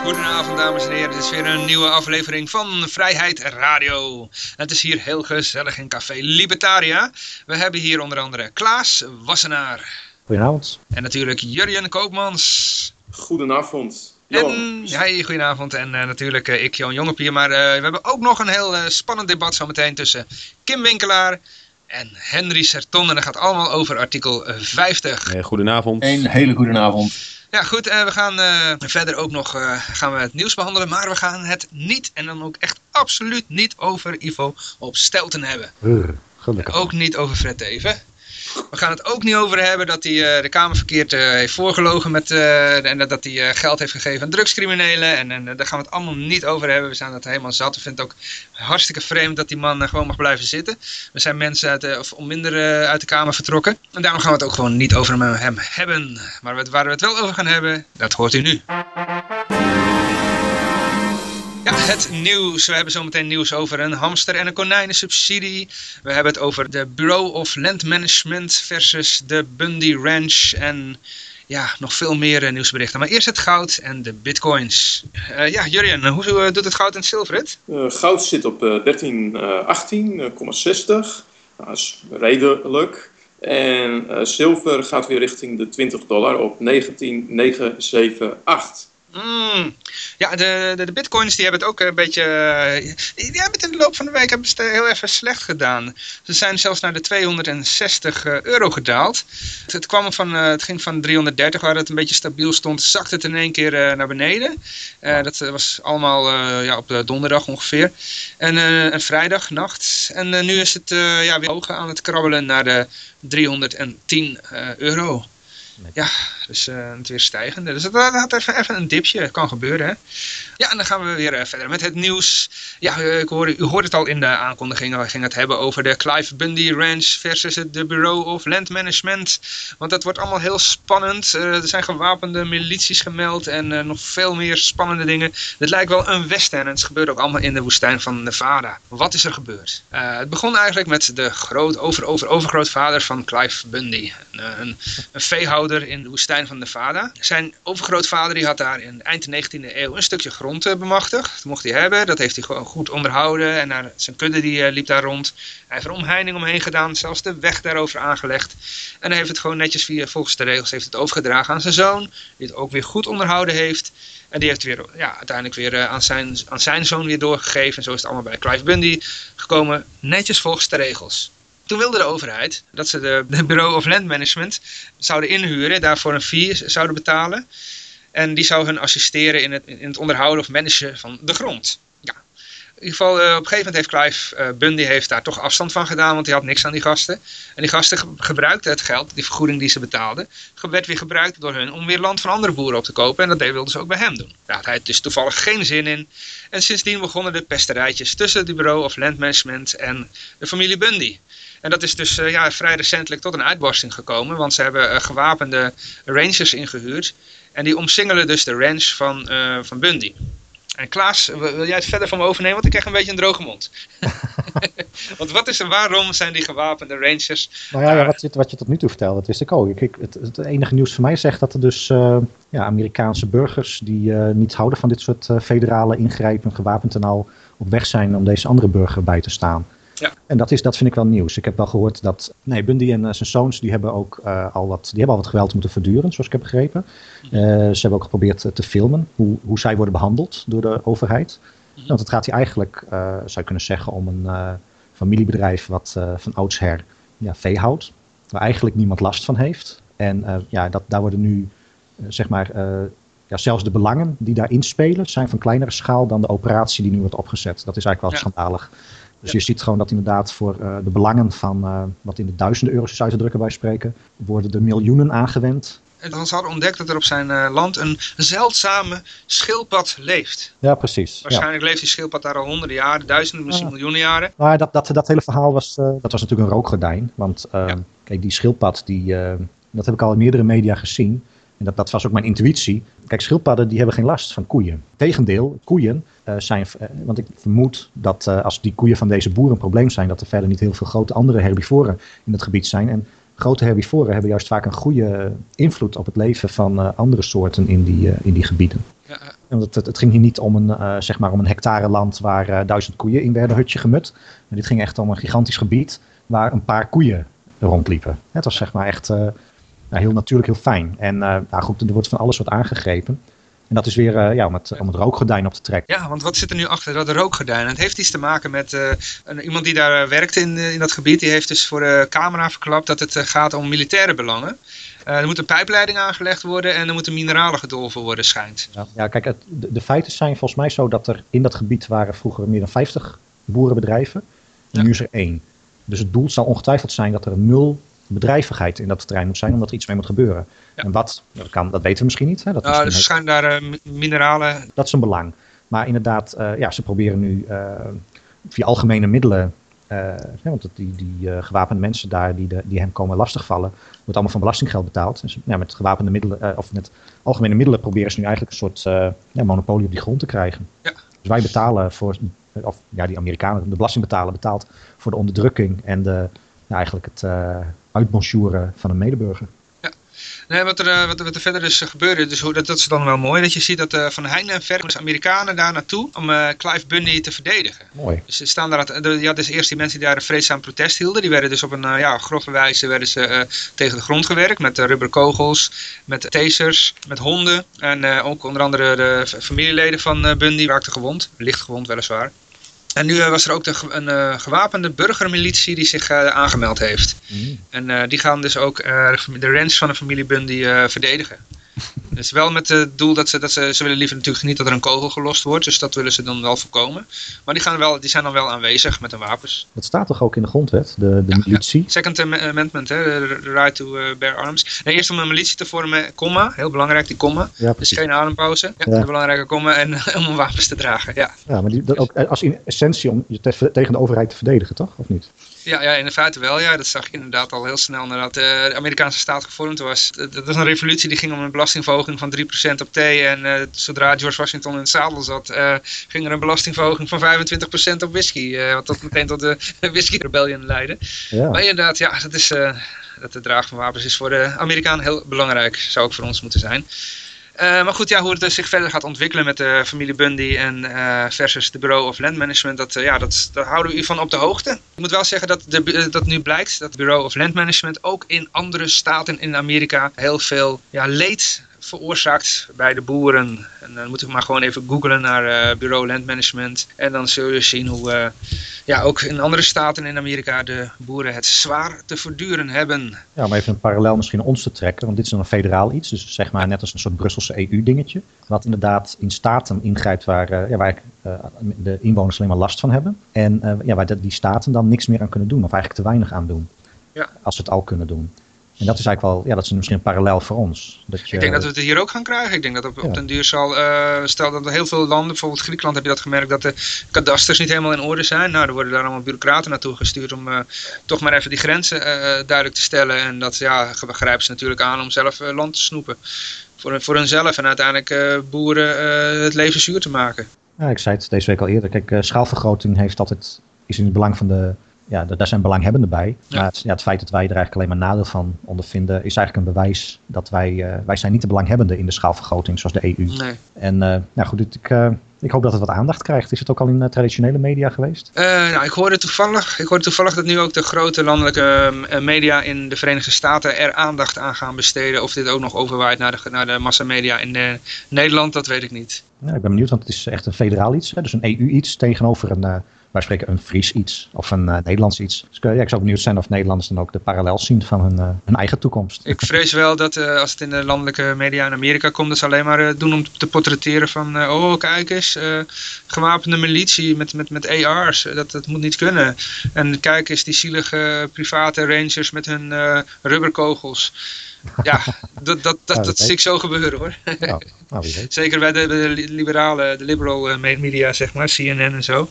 Hele goede avond, dames en heren. Dit is weer een nieuwe aflevering van Vrijheid Radio. Het is hier heel gezellig in Café Libertaria. We hebben hier onder andere Klaas Wassenaar. Goedenavond. En natuurlijk Jurjen Koopmans. Goedenavond. En, ja, goedenavond. En uh, natuurlijk uh, ik, Johan Jongepier. Maar uh, we hebben ook nog een heel spannend debat zometeen tussen Kim Winkelaar en Henry Serton. En dat gaat allemaal over artikel 50. Hey, goedenavond. Een hele goede avond. Ja, goed. Uh, we gaan uh, verder ook nog uh, gaan we het nieuws behandelen. Maar we gaan het niet, en dan ook echt absoluut niet over Ivo op Stelten hebben. gelukkig. Ook niet over Fred Teven. We gaan het ook niet over hebben dat hij de Kamer verkeerd heeft voorgelogen met, en dat hij geld heeft gegeven aan drugscriminelen. En, en daar gaan we het allemaal niet over hebben. We zijn dat helemaal zat. We vinden het ook hartstikke vreemd dat die man gewoon mag blijven zitten. We zijn mensen uit of onminder uit de Kamer vertrokken. En daarom gaan we het ook gewoon niet over hem hebben. Maar waar we het wel over gaan hebben, dat hoort u nu. Ja, het nieuws. We hebben zometeen nieuws over een hamster- en een konijnensubsidie. We hebben het over de Bureau of Land Management versus de Bundy Ranch en ja, nog veel meer nieuwsberichten. Maar eerst het goud en de bitcoins. Uh, ja, Jurjen, hoe uh, doet het goud en het zilver het? Goud zit op 1318,60. dat is redelijk. En zilver gaat weer richting de 20 dollar op 19,978. Mm. Ja, de, de, de, bitcoins die hebben het ook een beetje... Die hebben het in de loop van de week hebben het heel even slecht gedaan. Ze zijn zelfs naar de 260 euro gedaald. Het, kwam van, het ging van 330 waar het een beetje stabiel stond. Zakte het in één keer naar beneden. Dat was allemaal ja, op de donderdag ongeveer. En, uh, en vrijdag, nacht. En nu is het ja, weer hoog aan het krabbelen naar de 310 euro. Ja, dus uh, het weer stijgende. Dus dat had even, even een dipje, kan gebeuren. Hè? Ja, en dan gaan we weer uh, verder met het nieuws. Ja, ik hoorde, u hoorde het al in de aankondiging. We gingen het hebben over de Clive Bundy Ranch versus het Bureau of Land Management. Want dat wordt allemaal heel spannend. Er zijn gewapende milities gemeld en nog veel meer spannende dingen. Het lijkt wel een western en het gebeurt ook allemaal in de woestijn van Nevada. Wat is er gebeurd? het begon eigenlijk met de groot, over, over, overgrootvader van Clive Bundy. Een, een, een veehouder in de woestijn van Nevada. Zijn overgrootvader die had daar in eind 19e eeuw een stukje grond uh, bemachtigd. Dat mocht hij hebben, dat heeft hij gewoon goed onderhouden. En naar, zijn kudde die uh, liep daar rond. Hij heeft er omheining omheen gedaan, zelfs de weg daarover aangelegd. En hij heeft het gewoon netjes via, volgens de regels heeft het overgedragen aan zijn zoon. Die het ook weer goed onderhouden heeft. En die heeft weer, ja, uiteindelijk weer uh, aan, zijn, aan zijn zoon weer doorgegeven. En zo is het allemaal bij Clive Bundy gekomen. Netjes volgens de regels. Toen wilde de overheid dat ze de, Bureau of Land Management zouden inhuren, daarvoor een fee zouden betalen. En die zou hun assisteren in het, in het onderhouden of managen van de grond. Ja. In ieder geval, uh, op een gegeven moment heeft Clive uh, Bundy heeft daar toch afstand van gedaan, want hij had niks aan die gasten. En die gasten ge gebruikten het geld, die vergoeding die ze betaalden, werd weer gebruikt door hun om weer land van andere boeren op te kopen. En dat wilden ze ook bij hem doen. Daar had hij dus toevallig geen zin in. En sindsdien begonnen de pesterijtjes tussen het Bureau of Land Management en de familie Bundy. En dat is dus uh, ja, vrij recentelijk tot een uitbarsting gekomen. Want ze hebben uh, gewapende rangers ingehuurd. En die omsingelen dus de ranch van, uh, van Bundy. En Klaas, wil jij het verder van me overnemen? Want ik krijg een beetje een droge mond. want wat is er, waarom zijn die gewapende rangers... Nou ja, wat, je, wat je tot nu toe vertelde, dat wist ik ook. Ik, het, het, enige nieuws voor mij zegt dat er dus ja, Amerikaanse burgers... die niet houden van dit soort federale ingrijpen, gewapend en al... op weg zijn om deze andere burger bij te staan. Ja. En dat, is, dat vind ik wel nieuws. Ik heb wel gehoord dat nee, Bundy en uh, zijn zoons die hebben ook uh, al wat, die hebben al wat geweld moeten verduren, zoals ik heb begrepen. Uh, ze hebben ook geprobeerd te filmen hoe, hoe zij worden behandeld door de overheid. Mm -hmm. Want het gaat hier eigenlijk, zou je kunnen zeggen, om een familiebedrijf wat van oudsher ja, vee houdt. Waar eigenlijk niemand last van heeft. En ja, dat, daar worden nu, zeg maar, ja, zelfs de belangen die daarin spelen, zijn van kleinere schaal dan de operatie die nu wordt opgezet. Dat is eigenlijk wel ja. schandalig. Dus je ziet gewoon dat inderdaad voor uh, de belangen van uh, wat in de duizenden euro's is uit te drukken bij spreken, worden er miljoenen aangewend En ze hadden ontdekt dat er op zijn eh, land een zeldzame schildpad leeft. Ja, precies. Ja. Waarschijnlijk leeft die schildpad daar al honderden jaren, duizenden, misschien Ja. miljoenen jaren. Maar dat, dat, dat hele verhaal was, eh, dat was natuurlijk een rookgordijn. Want eh, Ja. kijk, die schildpad, die, eh, dat heb ik al in meerdere media gezien. En dat, dat was ook mijn intuïtie. Kijk, schildpadden die hebben geen last van koeien. Tegendeel, koeien eh, zijn... eh, want ik vermoed dat eh, als die koeien van deze boeren een probleem zijn... dat er verder niet heel veel grote andere herbivoren in het gebied zijn. En grote herbivoren hebben juist vaak een goede invloed op het leven van andere soorten in die, in die gebieden. Ja, Want het, het, het ging hier niet om een, zeg maar om een hectare land waar duizend koeien in werden hutje gemut. Maar dit ging echt om een gigantisch gebied waar een paar koeien rondliepen. Het was zeg maar echt nou, heel natuurlijk, heel fijn. En eh, nou goed, er wordt van alles wat aangegrepen. En dat is weer eh, ja, om, het, om het rookgordijn op te trekken. Ja, want wat zit er nu achter dat rookgordijn? Het heeft iets te maken met eh, een, iemand die daar eh, werkt in, in dat gebied. Die heeft dus voor de camera verklapt dat het gaat om militaire belangen. Er moet een pijpleiding aangelegd worden en er moeten mineralen gedolven worden, schijnt. Ja, ja kijk, het, de, de feiten zijn volgens mij zo dat er in dat gebied waren vroeger meer dan 50 boerenbedrijven. En Ja. nu is er één. Dus het doel zal ongetwijfeld zijn dat er nul bedrijvigheid in dat terrein moet zijn, omdat er iets mee moet gebeuren. Ja. En wat, dat, kan, dat weten we misschien niet. Hè? Dat, misschien dus schijnt daar eh, mi- mineralen... dat is een belang. Maar inderdaad, eh, ja, ze proberen nu eh, via algemene middelen. want die, die gewapende mensen daar die, de, die hem komen lastigvallen, wordt allemaal van belastinggeld betaald. Dus ja, met gewapende middelen, of met algemene middelen proberen ze nu eigenlijk een soort ja, monopolie op die grond te krijgen. Ja. Dus wij betalen voor, of ja, die Amerikanen, de belastingbetaler betaalt voor de onderdrukking en de, eigenlijk het uitbonjouren van een medeburger. Nee, wat er, eh, wat, er- wat er verder is eh, gebeurde, dus hoe, dat, dat is dan wel mooi. Dat je ziet dat eh, van heinde en ver de Amerikanen daar naartoe om Clive Bundy te verdedigen. Mooi. Dus ze staan daar, je had dus eerst die mensen die daar een vreedzaam protest hielden. Die werden dus op een ja, grove wijze werden ze, tegen de grond gewerkt. Met rubberkogels, met tasers, met honden. En ook onder andere de familieleden van Bundy raakten gewond. Licht gewond weliswaar. En nu eh, was er ook de, een eh, gewapende burgermilitie die zich eh, aangemeld heeft. En eh, die gaan dus ook de ranch van de familie Bundy verdedigen. Dus wel met het doel dat ze, dat ze, ze willen liever natuurlijk niet dat er een kogel gelost wordt. Dus dat willen ze dan wel voorkomen. Maar die, gaan wel, die zijn dan wel aanwezig met hun wapens. Dat staat toch ook in de grondwet, de, de militie? Second Am- Amendment, hè, de right to eh, bear arms. En eerst om een militie te vormen, comma, heel belangrijk die comma. Ja, Dus geen adempauze, ja, een belangrijke comma. En om een wapens te dragen, ja. Ja, maar die, dat ook als in essentie om je te- tegen de overheid te verdedigen, toch? Of niet? Ja, ja, in feite wel. Ja. Dat zag je inderdaad al heel snel nadat eh, de Amerikaanse staat gevormd was. Dat dat was een revolutie die ging om een belastingverhoging van 3% op thee. En eh, zodra George Washington in het zadel zat, eh, ging er een belastingverhoging van 25% op whisky. eh, wat tot meteen tot de whisky rebellion leidde. Ja. Maar inderdaad, ja, dat is, eh, dat het dragen van wapens is voor de Amerikanen heel belangrijk. Zou ook voor ons moeten zijn. Eh, maar goed, ja, hoe het dus zich verder gaat ontwikkelen met de familie Bundy en eh, versus de Bureau of Land Management, dat, eh, ja, dat, houden we u van op de hoogte. Ik moet wel zeggen dat, eh, dat nu blijkt dat het Bureau of Land Management ook in andere staten in Amerika heel veel ja, leed veroorzaakt bij de boeren. En dan moet ik maar gewoon even googlen naar eh, Bureau Land Management. En dan zul je zien hoe eh, ja, ook in andere staten in Amerika de boeren het zwaar te verduren hebben. Ja, om even een parallel misschien ons te trekken, want dit is dan een federaal iets, dus zeg maar net als een soort Brusselse EU-dingetje, wat inderdaad in staten ingrijpt waar, eh, ja, waar de inwoners alleen maar last van hebben. En ja, waar die staten dan niks meer aan kunnen doen, of eigenlijk te weinig aan doen, Ja. als ze het al kunnen doen. En dat is eigenlijk wel, ja, dat is misschien een parallel voor ons. Dat je, Ik denk dat we het hier ook gaan krijgen. Ik denk dat op, op den duur zal, eh, stel dat heel veel landen, bijvoorbeeld Griekenland heb je dat gemerkt, dat de kadasters niet helemaal in orde zijn. Nou, er worden daar allemaal bureaucraten naartoe gestuurd om eh, toch maar even die grenzen eh, duidelijk te stellen. En dat ja, grijpen ze natuurlijk aan om zelf land te snoepen. Voor, voor hunzelf en uiteindelijk boeren het leven zuur te maken. Ja, ik zei het deze week al eerder. Kijk, schaalvergroting heeft altijd, is in het belang van de. Ja, da- daar zijn belanghebbenden bij. Ja. Maar het, ja, het feit dat wij er eigenlijk alleen maar nadeel van ondervinden, is eigenlijk een bewijs dat wij. eh, wij zijn niet de belanghebbenden in de schaalvergroting zoals de EU. Nee. En eh, nou goed, ik, eh, ik hoop dat het wat aandacht krijgt. Is het ook al in traditionele media geweest? Nou, ik hoorde, toevallig, ik hoorde toevallig dat nu ook de grote landelijke eh, media in de Verenigde Staten er aandacht aan gaan besteden. Of dit ook nog overwaait naar de, naar de massamedia in Nederland, dat weet ik niet. Ja, ik ben benieuwd, want het is echt een federaal iets. Hè, dus een EU-iets tegenover een, wij spreken een Fries iets of een Nederlands iets. Dus ja, ik zou benieuwd zijn of Nederlanders dan ook de parallel zien van hun, hun eigen toekomst. Ik vrees wel dat als het in de landelijke media in Amerika komt, dat ze alleen maar doen om te portretteren van, oh kijk eens, gewapende militie met, met, met AR's, dat, dat moet niet kunnen. En kijk eens die zielige private rangers met hun rubberkogels. Ja, dat, dat, dat, dat zie ik zo gebeuren hoor. Nou, Zeker bij de, de, liberale, de liberal eh, media, zeg maar, CNN en zo.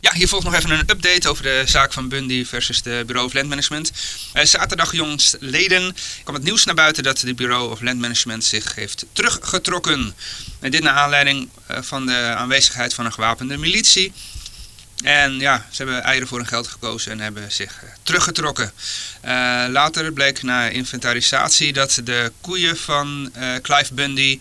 Ja, hier volgt nog even een update over de zaak van Bundy versus de Bureau of Land Management. Uh, zaterdag leden kwam het nieuws naar buiten dat de Bureau of Land Management zich heeft teruggetrokken. En dit naar aanleiding eh, van de aanwezigheid van een gewapende militie en ja, ze hebben eieren voor hun geld gekozen en hebben zich uh, teruggetrokken. Later bleek na inventarisatie dat de koeien van Clive Bundy,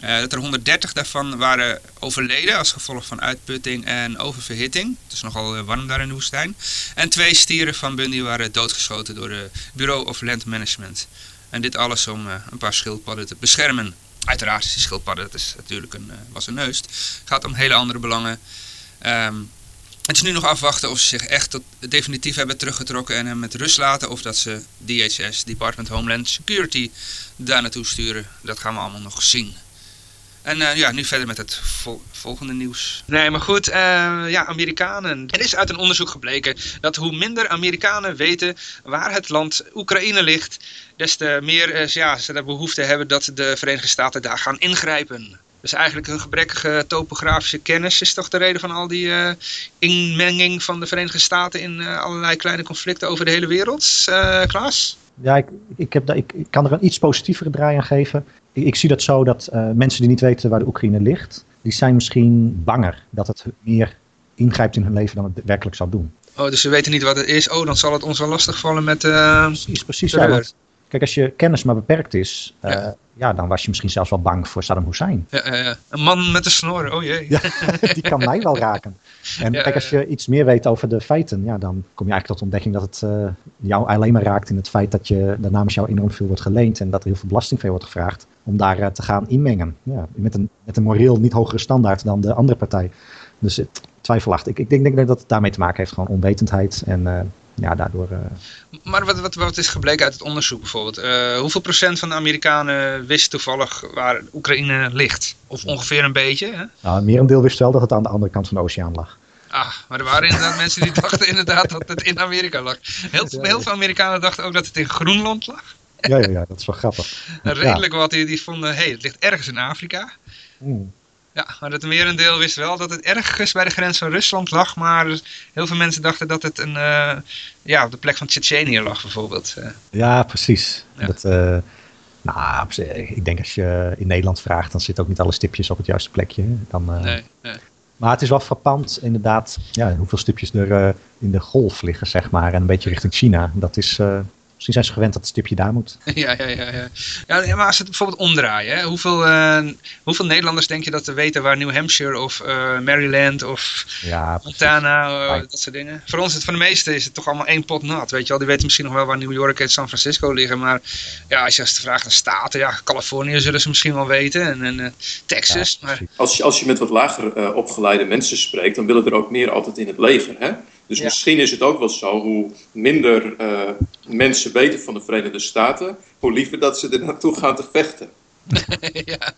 dat er 130 daarvan waren overleden als gevolg van uitputting en oververhitting. Het is nogal warm daar in de woestijn. En twee stieren van Bundy waren doodgeschoten door het Bureau of Land Management. En dit alles om een paar schildpadden te beschermen. Uiteraard is die schildpadden, dat is natuurlijk een, was een neust. Het gaat om hele andere belangen. Um, het is nu nog afwachten of ze zich echt tot definitief hebben teruggetrokken en hem met rust laten. Of dat ze DHS, Department Homeland Security, daar naartoe sturen. Dat gaan we allemaal nog zien. En uh, ja, nu verder met het volgende nieuws. Nee, maar goed, uh, ja, Amerikanen. Er is uit een onderzoek gebleken dat hoe minder Amerikanen weten waar het land Oekraïne ligt, des te meer uh, ja, ze de behoefte hebben dat de Verenigde Staten daar gaan ingrijpen. Dus eigenlijk een gebrekkige topografische kennis is toch de reden van al die uh, inmenging van de Verenigde Staten in uh, allerlei kleine conflicten over de hele wereld. Uh, Klaas? Ja, ik, ik, heb, ik, ik kan er een iets positievere draai aan geven. Ik, ik zie dat zo dat mensen die niet weten waar de Oekraïne ligt, die zijn misschien banger dat het meer ingrijpt in hun leven dan het werkelijk zou doen. Oh, dus ze weten niet wat het is. Oh, dan zal het ons wel lastig vallen met... precies, precies. Ja, Kijk, als je kennis maar beperkt is, ja. ja. dan was je misschien zelfs wel bang voor Saddam Hussein. Ja, ja, een man met een snor, oh jee. Ja, die kan mij wel raken. En kijk, als je iets meer weet over de feiten, ja, dan kom je eigenlijk tot ontdekking dat het uh, jou alleen maar raakt in het feit dat je er namens jou enorm veel wordt geleend en dat er heel veel belasting voor wordt gevraagd om daar uh, te gaan inmengen. Ja, met, een, met een moreel niet hogere standaard dan de andere partij. Dus twijfelachtig. Ik, ik denk, denk dat het daarmee te maken heeft, gewoon onwetendheid en... Uh, ja, daardoor... Uh... Maar wat, wat, wat is gebleken uit het onderzoek bijvoorbeeld? Uh, hoeveel procent van de Amerikanen wist toevallig waar Oekraïne ligt? Of ongeveer een beetje? Hè? Nou, merendeel wist wel dat het aan de andere kant van de oceaan lag. Ah, maar er waren inderdaad mensen die dachten inderdaad dat het in Amerika lag. Heel, heel veel Amerikanen dachten ook dat het in Groenland lag. Ja, ja, ja dat is wel grappig. redelijk wat die, die vonden, hé, hey, het ligt ergens in Afrika. Mm. Ja, maar het merendeel wist wel dat het ergens bij de grens van Rusland lag. Maar heel veel mensen dachten dat het een, uh, ja, op de plek van Tsjetsjenië lag bijvoorbeeld. Eh. Ja, precies. Dat, uh, nou, ik denk als je in Nederland vraagt, dan zitten ook niet alle stipjes op het juiste plekje. Dan, nee, nee. Maar het is wel frappant inderdaad ja, hoeveel stipjes er in de golf liggen, zeg maar. En een beetje richting China. Dat is, Misschien zijn ze gewend dat het stipje daar moet. Ja, ja, ja. ja. ja maar als het bijvoorbeeld omdraaien. Hè? Hoeveel, uh, hoeveel Nederlanders denk je dat ze weten waar New Hampshire of uh, Maryland of ja, Montana, uh, dat soort dingen. Voor ons, het, voor de meesten is het toch allemaal één pot nat. Weet je wel, die weten misschien nog wel waar New York en San Francisco liggen. Maar ja, als je als de vraag naar staten, ja, Californië zullen ze misschien wel weten. En, en Texas. maar... als, je, als je met wat lager opgeleide mensen spreekt, dan willen er ook meer altijd in het leger. Hè? Dus misschien is het ook wel zo, hoe minder uh, mensen weten van de Verenigde Staten, hoe liever dat ze er naartoe gaan te vechten. ja.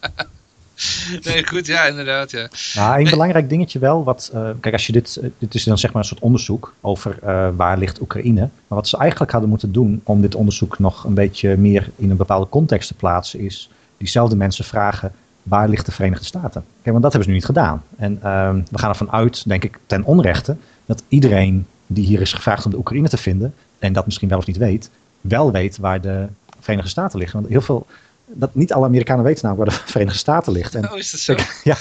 Nee, goed, ja, inderdaad, ja. Nou, een belangrijk dingetje wel, wat, uh, kijk, als je dit, eh, dit is dan zeg maar een soort onderzoek over uh, waar ligt Oekraïne. Maar wat ze eigenlijk hadden moeten doen om dit onderzoek nog een beetje meer in een bepaalde context te plaatsen, is diezelfde mensen vragen, waar ligt de Verenigde Staten? Kijk, want dat hebben ze nu niet gedaan. En uh, we gaan ervan uit, denk ik, ten onrechte, dat iedereen die hier is gevraagd om de Oekraïne te vinden, en dat misschien wel of niet weet, wel weet waar de Verenigde Staten liggen. Want heel veel, dat niet alle Amerikanen weten namelijk waar de Verenigde Staten ligt. En, oh, is dat zo? ja,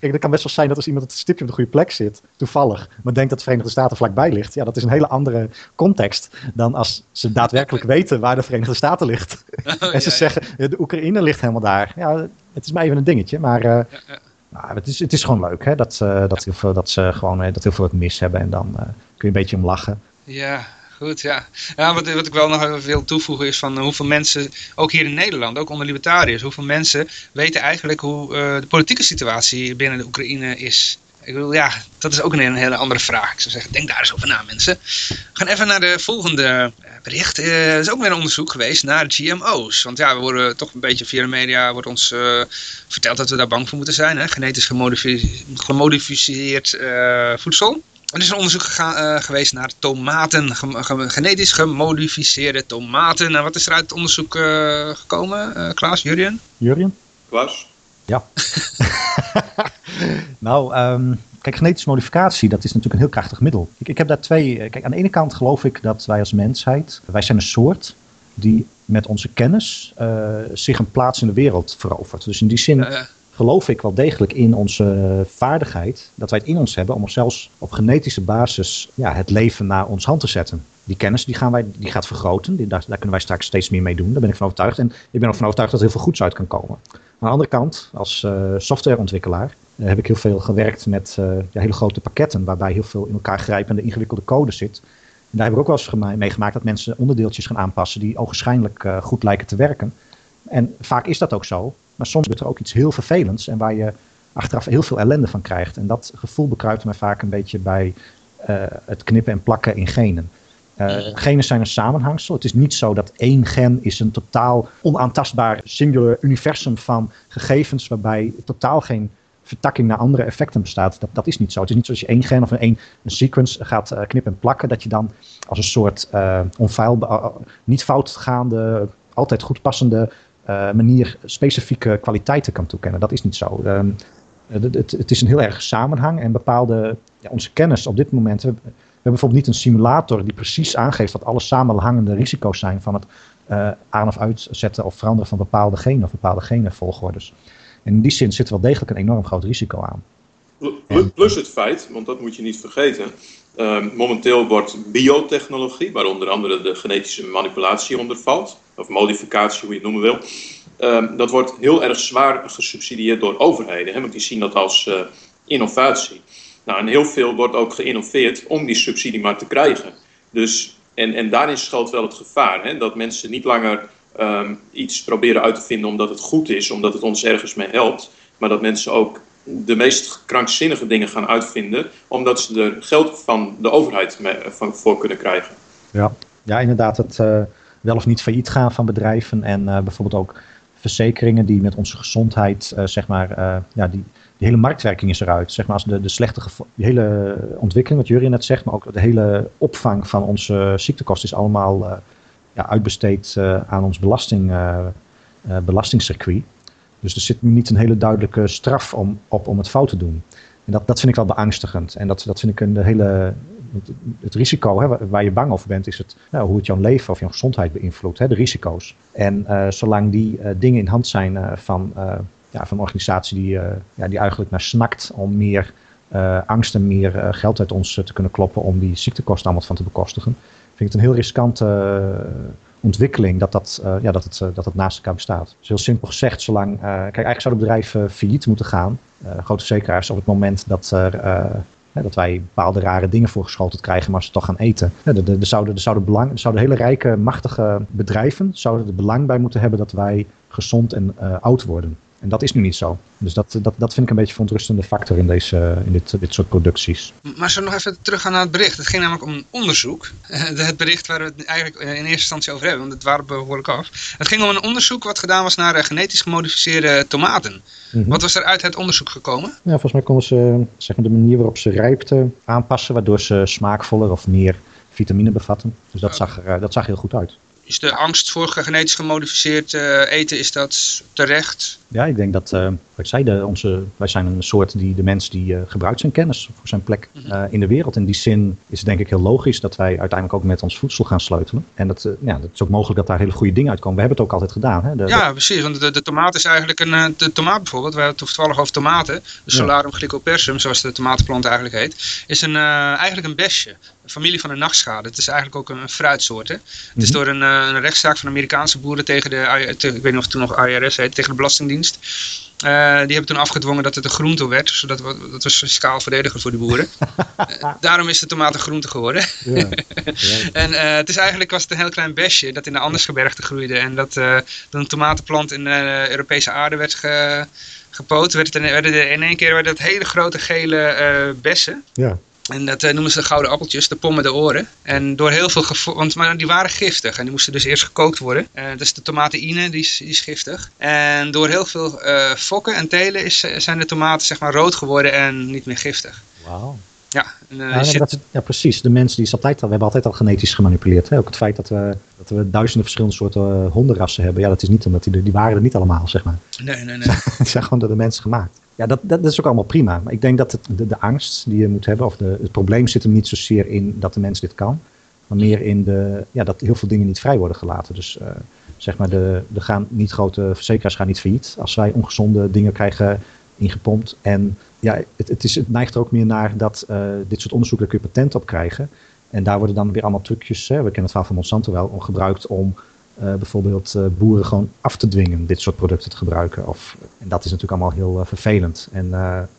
kijk, het kan best wel zijn dat als iemand het stipje op de goede plek zit, toevallig, maar denkt dat de Verenigde Staten vlakbij ligt. Ja, dat is een hele andere context dan als ze daadwerkelijk weten waar de Verenigde Staten ligt. Oh, en ze zeggen, de Oekraïne ligt helemaal daar. Ja, het is maar even een dingetje, maar... Uh, ja, ja. Nou, het, is, het is gewoon leuk hè? Dat, dat, heel veel, dat ze gewoon uh, dat heel veel het mis hebben en dan uh, kun je een beetje om lachen. Ja, goed, ja. ja wat, wat ik wel nog even wil toevoegen is van hoeveel mensen, ook hier in Nederland, ook onder libertariërs, hoeveel mensen weten eigenlijk hoe de politieke situatie binnen de Oekraïne is. Ik bedoel, ja, dat is ook een, een hele andere vraag. Ik zou zeggen, denk daar eens over na, mensen. We gaan even naar de volgende eh, bericht. Eh, er is ook weer een onderzoek geweest naar GMO's. Want ja, we worden toch een beetje via de media wordt ons uh, verteld dat we daar bang voor moeten zijn. Hè? Genetisch gemodifi gemodificeerd uh, voedsel. Er is een onderzoek gegaan, geweest naar tomaten, genetisch gemodificeerde tomaten. En wat is er uit het onderzoek gekomen, Klaas, Jurien? Jurien? Klaas? Ja. nou, um, kijk, genetische modificatie, dat is natuurlijk een heel krachtig middel. Ik, ik heb daar twee. Eh, kijk, aan de ene kant geloof ik dat wij als mensheid, wij zijn een soort die met onze kennis uh, zich een plaats in de wereld verovert. Dus in die zin geloof ik wel degelijk in onze vaardigheid, dat wij het in ons hebben om zelfs op genetische basis ja, het leven naar ons hand te zetten. Die kennis die gaan wij, die gaat vergroten, die, daar, daar kunnen wij straks steeds meer mee doen, daar ben ik van overtuigd. En ik ben ook van overtuigd dat er heel veel goeds uit kan komen. Aan de andere kant, als uh, softwareontwikkelaar, uh, heb ik heel veel gewerkt met uh, ja, hele grote pakketten, waarbij heel veel in elkaar grijpende, ingewikkelde code zit. En daar heb ik ook wel eens meegemaakt dat mensen onderdeeltjes gaan aanpassen die ogenschijnlijk goed lijken te werken. En vaak is dat ook zo, maar soms gebeurt er ook iets heel vervelends en waar je achteraf heel veel ellende van krijgt. En dat gevoel bekruipt me vaak een beetje bij het knippen en plakken in genen. Uh, genen zijn een samenhangsel. Het is niet zo dat één gen is een totaal onaantastbaar singular universum van gegevens waarbij totaal geen vertakking naar andere effecten bestaat. Dat, dat is niet zo. Het is niet zo als je één gen of een, sequence gaat uh, knippen en plakken, dat je dan als een soort uh, onfeilbaar, niet foutgaande, altijd goed passende manier specifieke kwaliteiten kan toekennen. Dat is niet zo. Ehm, het, is een heel erg samenhang en bepaalde, ja, onze kennis op dit moment bijvoorbeeld niet een simulator die precies aangeeft wat alle samenhangende risico's zijn van het uh, aan- of uitzetten of veranderen van bepaalde genen of bepaalde genenvolgordes. En in die zin zit er wel degelijk een enorm groot risico aan. Plus het feit, want dat moet je niet vergeten, uh, momenteel wordt biotechnologie, waar onder andere de genetische manipulatie onder valt, of modificatie, hoe je het noemen wil, uh, dat wordt heel erg zwaar gesubsidieerd door overheden, hè, want die zien dat als uh, innovatie. Nou, en heel veel wordt ook geïnnoveerd om die subsidie maar te krijgen. Dus, en, en daarin schuilt wel het gevaar, hè, dat mensen niet langer um, iets proberen uit te vinden omdat het goed is, omdat het ons ergens mee helpt, maar dat mensen ook de meest krankzinnige dingen gaan uitvinden, omdat ze er geld van de overheid mee, van, voor kunnen krijgen. Ja, ja inderdaad, het uh, wel of niet failliet gaan van bedrijven en uh, bijvoorbeeld ook verzekeringen die met onze gezondheid, zeg maar, ja, die, de hele marktwerking is eruit. Zeg maar als de, de slechte hele ontwikkeling, wat Jurien net zegt, maar ook de hele opvang van onze ziektekosten is allemaal uh, ja, uitbesteed uh, aan ons belasting, uh, belastingcircuit. Dus er zit nu niet een hele duidelijke straf om, op om het fout te doen. En dat, dat vind ik wel beangstigend. En dat, dat vind ik een hele. Het, het risico hè, waar je bang over bent, is het, nou, hoe het jouw leven of jouw gezondheid beïnvloedt. Hè, de risico's. En zolang die dingen in hand zijn van van een organisatie die, uh, ja, die eigenlijk naar snakt om meer uh, angst en meer uh, geld uit ons te kunnen kloppen om die ziektekosten allemaal van te bekostigen. Vind ik het een heel riskante ontwikkeling dat dat, ja, dat, het, dat het naast elkaar bestaat. Dus heel simpel gezegd, zolang, kijk eigenlijk zou het bedrijf failliet moeten gaan, grote zekeraars op het moment dat dat wij bepaalde rare dingen voorgeschoteld krijgen, maar ze toch gaan eten. Ja, er, zouden, zouden belang, zouden hele rijke, machtige bedrijven zouden er belang bij moeten hebben dat wij gezond en oud worden. En dat is nu niet zo. Dus dat, dat, dat vind ik een beetje een verontrustende factor in, deze, in dit, dit soort producties. Maar zo nog even teruggaan naar het bericht. Het ging namelijk om een onderzoek. Het bericht waar we het eigenlijk in eerste instantie over hebben, want het waren behoorlijk af. Het ging om een onderzoek wat gedaan was naar genetisch gemodificeerde tomaten. Mm -hmm. Wat was er uit het onderzoek gekomen? Ja, volgens mij konden ze zeg maar, de manier waarop ze rijpte aanpassen, waardoor ze smaakvoller of meer vitamine bevatten. Dus dat, zag, er, dat zag heel goed uit. Is de angst voor genetisch gemodificeerd uh, eten, is dat terecht? Ja, ik denk dat, uh, wat ik zei, de, onze, wij zijn een soort die de mens die uh, gebruikt zijn kennis voor zijn plek -hmm. in de wereld. In die zin is het denk ik heel logisch dat wij uiteindelijk ook met ons voedsel gaan sleutelen. En dat, ja, dat is ook mogelijk dat daar hele goede dingen uitkomen. We hebben het ook altijd gedaan. Hè? De, ja, precies. Want de, de tomaat is eigenlijk een, de tomaat bijvoorbeeld, we hebben het toevallig over tomaten. De Solarium glycopersum, zoals de tomatenplant eigenlijk heet, is een, eigenlijk een besje. Familie van de nachtschade. Het is eigenlijk ook een, een fruitsoort. Hè? Het is Mhm. door een, eh, een rechtszaak van Amerikaanse boeren tegen de, te- ik weet niet of het toen nog IRS heet, tegen de Belastingdienst. Eh, die hebben toen afgedwongen dat het een groente werd, zodat dat was fiscaal verdediger voor de boeren. Eh, daarom is de tomaat een groente geworden. Ja. En het is eigenlijk was het een heel klein besje dat in de Andersgebergte groeide. En dat toen een tomatenplant in de Europese aarde werd ge, gepoot, werd het in, werden in één keer werden het hele grote gele bessen. ja. En dat eh, noemen ze de gouden appeltjes, de pommen de oren. En door heel veel want maar die waren giftig en die moesten dus eerst gekookt worden. Eh dus de tomateïne, die is, die is giftig. En door heel veel eh, fokken en telen is, zijn de tomaten zeg maar rood geworden en niet meer giftig. Wauw. Ja, en, Ja, dat ja, precies. De mensen die is altijd al, we hebben altijd al genetisch gemanipuleerd. Hè? Ook het feit dat we, dat we duizenden verschillende soorten hondenrassen hebben. Ja, dat is niet omdat die, die waren er niet allemaal, zeg maar. nee, nee, nee. Het zijn gewoon door de mensen gemaakt. Ja, dat, dat is ook allemaal prima. Maar ik denk dat het, de, de angst die je moet hebben, of de, het probleem zit hem niet zozeer in dat de mens dit kan. Maar meer in de, ja, dat heel veel dingen niet vrij worden gelaten. Dus eh, zeg maar, de, de gaan niet grote verzekeraars gaan niet failliet. Als wij ongezonde dingen krijgen ingepompt. En ja, het, het, is, het neigt er ook meer naar dat eh, dit soort onderzoeken, daar patent op krijgen. En daar worden dan weer allemaal trucjes, hè, we kennen het verhaal van Monsanto wel, om gebruikt om eh, bijvoorbeeld eh, boeren gewoon af te dwingen dit soort producten te gebruiken. Of, en dat is natuurlijk allemaal heel eh, vervelend. En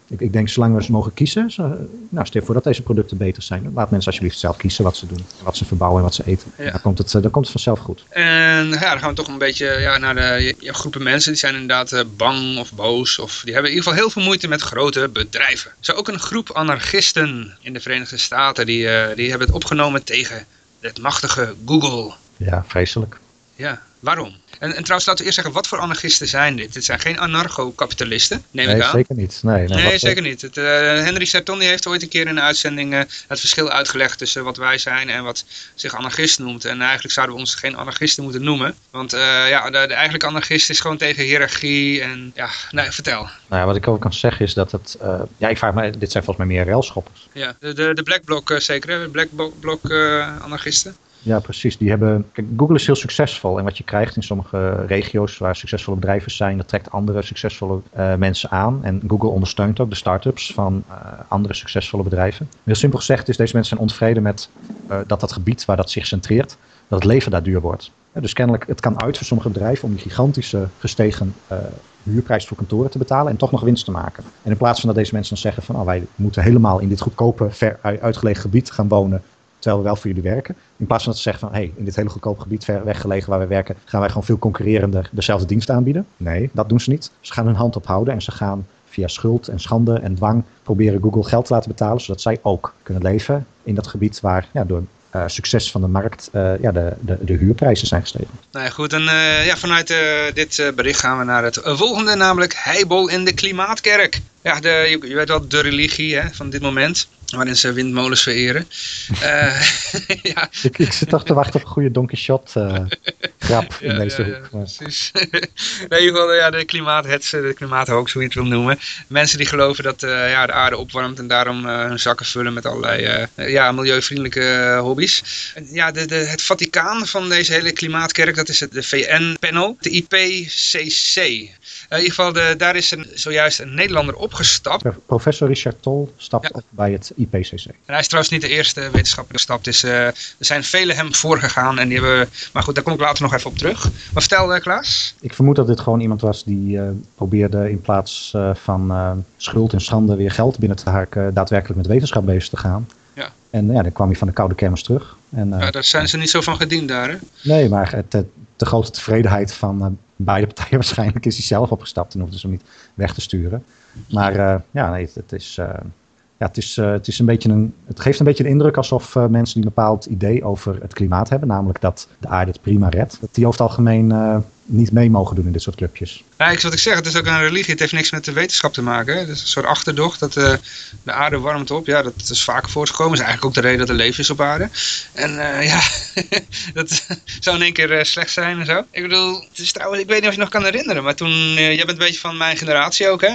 ik, ik denk, zolang we ze mogen kiezen, zo, nou, stel voor dat deze producten beter zijn. Laat mensen alsjeblieft zelf kiezen wat ze doen, wat ze verbouwen en wat ze eten. Ja. Dan, komt het, dan komt het vanzelf goed. En ja, dan gaan we toch een beetje ja, naar de ja, groepen mensen. Die zijn inderdaad bang of boos. Of die hebben in ieder geval heel veel moeite met grote bedrijven. Zo ook een groep anarchisten in de Verenigde Staten. Die, die hebben het opgenomen tegen het machtige Google. Ja, vreselijk. Ja, waarom? En, en trouwens, laten we eerst zeggen, wat voor anarchisten zijn dit? Dit zijn geen anarcho-kapitalisten, neem Nee, ik aan. zeker niet. Nee, Nee, zeker niet. Het, eh, Henry Serton die heeft ooit een keer in een uitzending eh, het verschil uitgelegd tussen wat wij zijn en wat zich anarchist noemt. En eigenlijk zouden we ons geen anarchisten moeten noemen. Want eh, ja, de, de eigenlijke anarchist is gewoon tegen hiërarchie en ja, nee, vertel. Nou ja, wat ik ook kan zeggen is dat het... ja, ik vraag me, dit zijn volgens mij meer railschoppers. Ja, de, de, de Black Bloc zeker, hè? Black Bloc anarchisten. Ja, precies. Die hebben, Google is heel succesvol. En wat je krijgt in sommige regio's waar succesvolle bedrijven zijn, dat trekt andere succesvolle eh, mensen aan. En Google ondersteunt ook de start-ups van eh, andere succesvolle bedrijven. Heel simpel gezegd is, deze mensen zijn ontevreden met eh, dat dat gebied waar dat zich centreert, dat het leven daar duur wordt. Dus kennelijk, het kan uit voor sommige bedrijven om die gigantische gestegen huurprijs voor kantoren te betalen en toch nog winst te maken. En in plaats van dat deze mensen dan zeggen van, oh, wij moeten helemaal in dit goedkope, ver uitgelegen gebied gaan wonen, terwijl we wel voor jullie werken. In plaats van dat ze zeggen van, hey, in dit hele goedkope gebied ver weggelegen waar wij werken, gaan wij gewoon veel concurrerender dezelfde dienst aanbieden. Nee, dat doen ze niet. Ze gaan hun hand ophouden en ze gaan via schuld en schande en dwang proberen Google geld te laten betalen, zodat zij ook kunnen leven in dat gebied waar ja, door eh, succes van de markt eh, ja, de, de, de huurprijzen zijn gestegen. Nou ja, goed, en eh, ja, vanuit dit bericht gaan we naar het volgende, namelijk heibol in de klimaatkerk. Ja, de, je, je weet wel, de religie hè, van dit moment, waarin ze windmolens vereren. Eh, ja, Ik, ik zit toch te wachten op een goede Don Quixote eh, grap in Ja, deze ja, hoek. Maar- precies. nee, in ieder geval ja, de klimaathetsen, de klimaathoax, hoe je het wil noemen. Mensen die geloven dat eh, ja, de aarde opwarmt en daarom eh, hun zakken vullen met allerlei eh, ja, milieuvriendelijke hobby's. En, ja, de, de, het Vaticaan van deze hele klimaatkerk, dat is het, de VN-panel, de IPCC. Eh, in ieder geval, de, daar is een, zojuist een Nederlander opgestapt. Professor Richard Tol stapt Ja. op bij het IPCC. En hij is trouwens niet de eerste wetenschapper die gestapt is. eh, er zijn velen hem voorgegaan en die hebben... Maar goed, daar kom ik later nog even op terug. Maar vertel, eh, Klaas. Ik vermoed dat dit gewoon iemand was die eh, probeerde in plaats eh, van eh, schuld en schande weer geld binnen te harken, daadwerkelijk met wetenschap bezig te gaan. Ja. En ja, dan kwam hij van de koude kermis terug. En, eh, Ja, daar zijn ze niet zo van gediend daar, hè? Nee, maar het, het- de grote tevredenheid van eh, beide partijen waarschijnlijk is hij zelf opgestapt en hoefde ze hem niet weg te sturen. Maar eh, ja, nee, het, is, eh, ja, het, is, eh, het, is een beetje een, het geeft een beetje de indruk alsof mensen die een bepaald idee over het klimaat hebben, namelijk dat de aarde het prima redt, dat die over het algemeen niet mee mogen doen in dit soort clubjes. Ja, ik wat ik zeg, het is ook een religie. Het heeft niks met de wetenschap te maken. Het is een soort achterdocht dat eh, de aarde warmt op. Ja, dat is vaker voorgekomen. Dat is eigenlijk ook de reden dat er leven is op aarde. En eh, ja, dat zou in één keer eh, slecht zijn en zo. Ik bedoel, het is trouwens, ik weet niet of je nog kan herinneren, maar toen, jij bent een beetje van mijn generatie ook, hè?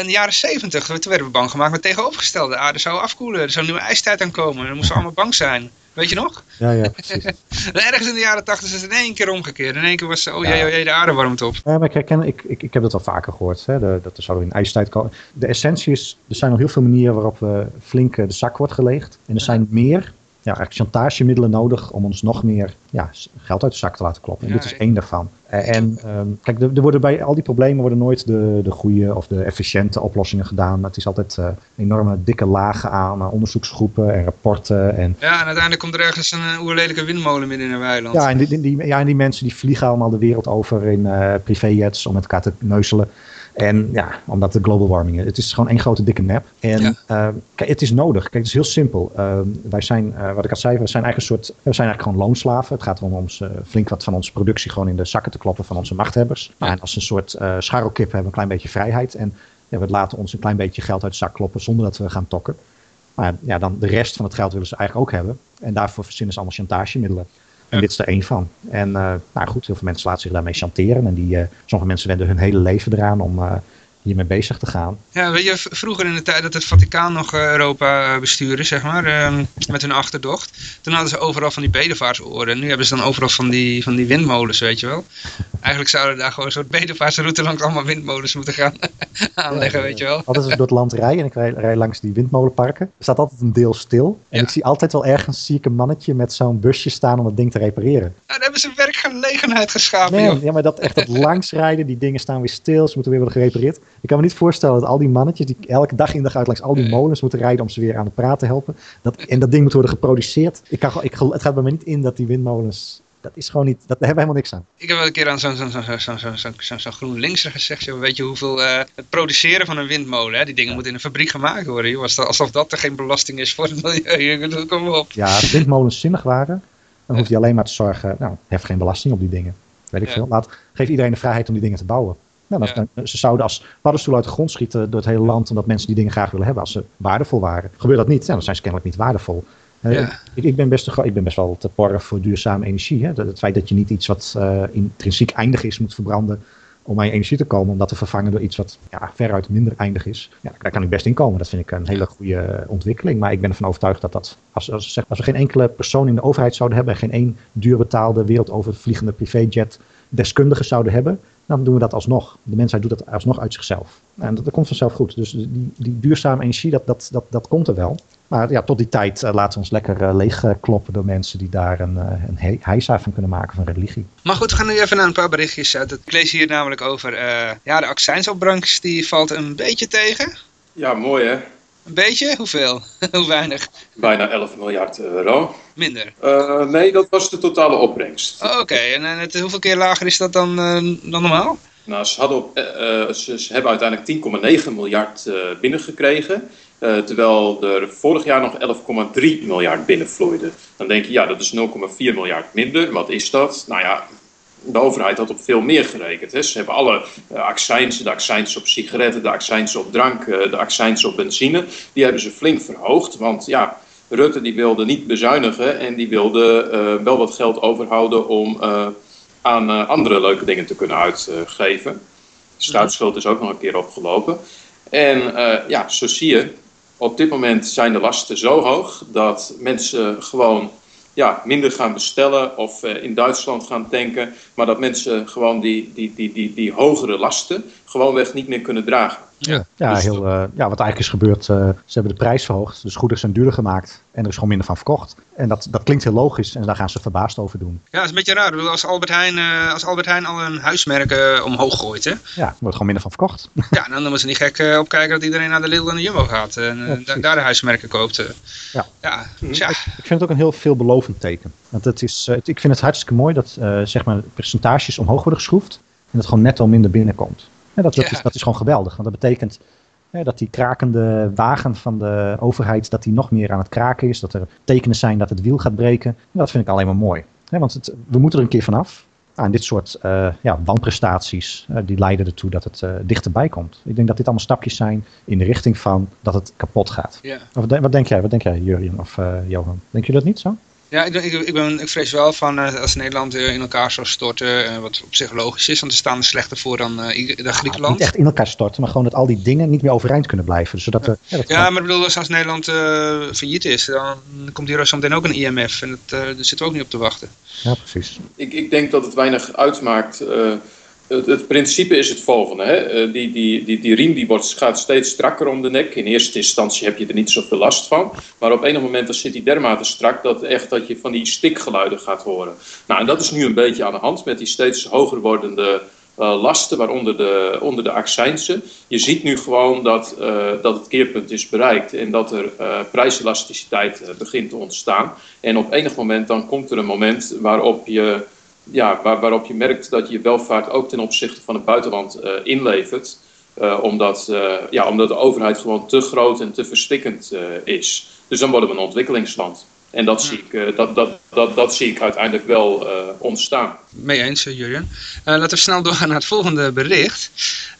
In de jaren zeventig, toen werden we bang gemaakt met tegenovergestelde. De aarde zou afkoelen, er zou een nieuwe ijstijd aankomen. Dan moesten we allemaal bang zijn. Weet je nog? Ja, ja, precies. En ergens in de jaren tachtig is het in één keer omgekeerd. In één keer was oh Ja. jee, oh jee, de aarde warmt op. Ja, maar ik herken, ik, ik, ik heb dat al vaker gehoord, hè, de, dat er zouden in ijstijd komen. De essentie is, er zijn nog heel veel manieren waarop we flink eh, de zak wordt geleegd. En er zijn meer ja, eigenlijk chantagemiddelen nodig om ons nog meer ja, geld uit de zak te laten kloppen. En Ja, dit is één daarvan. Eh, En ehm, kijk, er, er worden bij al die problemen worden nooit de, de goede of de efficiënte oplossingen gedaan. Het is altijd eh, enorme dikke lagen aan eh, onderzoeksgroepen en rapporten. En, Ja, en uiteindelijk komt er ergens een uh, oerlelijke windmolen midden in een weiland. ja, en die, die, ja, en die mensen die vliegen allemaal de wereld over in eh privéjets om met elkaar te neuzelen. En ja, omdat de global warming. Het is gewoon één grote dikke map. En Ja. eh, kijk, het is nodig. Kijk, het is heel simpel. Eh, wij zijn, eh, wat ik al zei, we zijn eigenlijk een soort, we zijn eigenlijk gewoon loonslaven. Het gaat erom ons eh, flink wat van onze productie gewoon in de zakken te kloppen van onze machthebbers. Nou, en als een soort scharrelkip hebben we een klein beetje vrijheid. En ja, we laten ons een klein beetje geld uit de zak kloppen zonder dat we gaan tokken. Maar ja, dan de rest van het geld willen ze eigenlijk ook hebben. En daarvoor verzinnen ze allemaal chantagemiddelen. En dit is er één van. En eh, nou goed, heel veel mensen laten zich daarmee chanteren. En die, eh, sommige mensen wenden hun hele leven eraan om eh, hiermee bezig te gaan. Ja, weet je, vroeger in de tijd dat het Vaticaan nog eh, Europa eh, bestuurde, zeg maar, ehm, met hun achterdocht. Toen hadden ze overal van die bedevaartsoren. En nu hebben ze dan overal van die, van die windmolens, weet je wel. Eigenlijk zouden daar gewoon een soort bedevaarsroute langs allemaal windmolens moeten gaan aanleggen, weet je wel. Altijd als ik door het land rij en ik rij, rij langs die windmolenparken, er staat altijd een deel stil. En Ja. ik zie altijd wel ergens zie ik een mannetje met zo'n busje staan om het ding te repareren. Nou, daar hebben ze werkgelegenheid geschapen, Nee, joh. ja, maar dat echt dat langsrijden, die dingen staan weer stil, ze moeten weer worden gerepareerd. Ik kan me niet voorstellen dat al die mannetjes die elke dag in dag uit langs al die molens moeten rijden om ze weer aan het praten te helpen. Dat, en dat ding moet worden geproduceerd. Ik kan, ik, het gaat bij mij niet in dat die windmolens dat is gewoon niet, dat, daar hebben we helemaal niks aan. Ik heb wel een keer aan zo'n zo'n zo'n zo'n zo'n zo gezegd, joh, weet je hoeveel eh, het produceren van een windmolen, hè, die dingen moeten in een fabriek gemaakt worden, joh, alsof dat er geen belasting is voor het milieu, dus op. Ja, als windmolens zinnig waren, dan hoef je alleen maar te zorgen, nou, hef geen belasting op die dingen. Weet ik veel, laat, geef iedereen de vrijheid om die dingen te bouwen. Nou, dan, Ja. dan- ze zouden als paddenstoelen uit de grond schieten door het hele land, omdat mensen die dingen graag willen hebben, als ze waardevol waren. Gebeurt dat niet, ja, dan zijn ze kennelijk niet waardevol. Eh, Ja. ik, ik, ben best, ik ben best wel te porren voor duurzame energie. Hè. Dat- Het feit dat je niet iets wat eh, intrinsiek eindig is moet verbranden om aan je energie te komen, om dat te vervangen door iets wat ja, veruit minder eindig is. Ja, daar kan ik best in komen. Dat vind ik een hele goede ontwikkeling. Maar ik ben ervan overtuigd dat dat, als, als, zeg, als we geen enkele persoon in de overheid zouden hebben, en geen één duurbetaalde wereldovervliegende privéjet deskundige zouden hebben, dan doen we dat alsnog. De mensheid doet dat alsnog uit zichzelf. En dat, dat komt vanzelf goed. Dus die, die duurzame energie, dat, dat, dat, dat komt er wel. Maar ja, tot die tijd eh, laten we ons lekker eh, leeg eh, kloppen door mensen die daar een, eh, een he- heisa van kunnen maken van religie. Maar goed, we gaan nu even naar een paar berichtjes uit. Ik lees hier namelijk over, eh, ja, de accijnsopbrengst die valt een beetje tegen. Ja, mooi hè. Een beetje? Hoeveel? Hoe weinig? Bijna 11 miljard euro. Minder. Eh, nee, dat was de totale opbrengst. Oh, Oké, en, en het, hoeveel keer lager is dat dan, eh, dan normaal? Nou, ze, hadden op, eh, ze, ze hebben uiteindelijk 10,9 miljard binnengekregen. terwijl er vorig jaar nog 11,3 miljard binnenvloeide. Dan denk je, ja, dat is 0,4 miljard minder. Wat is dat? Nou ja, de overheid had op veel meer gerekend. Hè. Ze hebben alle uh, accijnsen, de accijns op sigaretten, de accijns op drank, uh, de accijns op benzine, die hebben ze flink verhoogd. Want ja, Rutte die wilde niet bezuinigen en die wilde uh, wel wat geld overhouden om aan andere leuke dingen te kunnen uitgeven. De staatsschuld is ook nog een keer opgelopen. En ja, zo zie je, op dit moment zijn de lasten zo hoog dat mensen gewoon ja, minder gaan bestellen of uh, in Duitsland gaan tanken. Maar dat mensen gewoon die, die, die, die, die hogere lasten gewoonweg niet meer kunnen dragen. Ja, ja, Dus- heel, uh, ja wat eigenlijk is gebeurd, uh, ze hebben de prijs verhoogd, dus goederen zijn duurder gemaakt en er is gewoon minder van verkocht. En dat, dat klinkt heel logisch en daar gaan ze verbaasd over doen. Ja, dat is een beetje raar. Als, Albert Heijn, uh, als Albert Heijn al een huismerk uh, omhoog gooit, hè? Ja, er wordt gewoon minder van verkocht. Ja, dan moeten ze niet gek uh, opkijken dat iedereen naar de Lidl en de Jumbo gaat en ja, daar de huismerken koopt. Ja. Ja, dus ja. Ik, ik, vind het ook een heel veelbelovend teken. Want het is, uh, ik vind het hartstikke mooi dat uh, zeg maar percentages omhoog worden geschroefd en dat gewoon netto minder binnenkomt. En dat, dat, Ja. is, dat is gewoon geweldig, want dat betekent hè, dat die krakende wagen van de overheid, dat die nog meer aan het kraken is, dat er tekenen zijn dat het wiel gaat breken. En dat vind ik alleen maar mooi. Hè, want het, we moeten er een keer vanaf. Ah, en dit soort uh, ja, wanprestaties, uh, die leiden ertoe dat het uh, dichterbij komt. Ik denk dat dit allemaal stapjes zijn in de richting van dat het kapot gaat. Of, wat denk jij, wat denk jij Jurjen of Johan? Denk je dat niet zo? Ja, ik, ik, ik, ben, ik vrees wel van uh, als Nederland uh, in elkaar zou storten, uh, wat op zich logisch is, want we staan er slechter voor dan, dan Griekenland. Ja, niet echt in elkaar storten, maar gewoon dat al die dingen niet meer overeind kunnen blijven. Zodat er, ja, ja, maar ik bedoel, als Nederland uh, failliet is, dan komt hier zo meteen ook een IMF en dat, uh, daar zitten we ook niet op te wachten. Ja, precies. Ik, ik denk dat het weinig uitmaakt uh, het, het principe is het volgende. Hè? Eh, die, die, die, die riem die wordt, gaat steeds strakker om de nek. In eerste instantie heb je er niet zoveel last van. Maar op enig moment zit die dermate strak dat, echt, dat je van die stikgeluiden gaat horen. Nou, en dat is nu een beetje aan de hand met die steeds hoger wordende uh, lasten, waaronder de, onder de accijnsen. Je ziet nu gewoon dat, uh, dat het keerpunt is bereikt en dat er prijselasticiteit begint te ontstaan. En op enig moment dan komt er een moment waarop je, ja, waar, waarop je merkt dat je welvaart ook ten opzichte van het buitenland inlevert. omdat, ja, omdat de overheid gewoon te groot en te verstikkend is. Dus dan worden we een ontwikkelingsland. En dat zie ik, dat, dat, dat, dat zie ik uiteindelijk wel uh, ontstaan. Mee eens, Jurjen. Uh, laten we snel doorgaan naar het volgende bericht.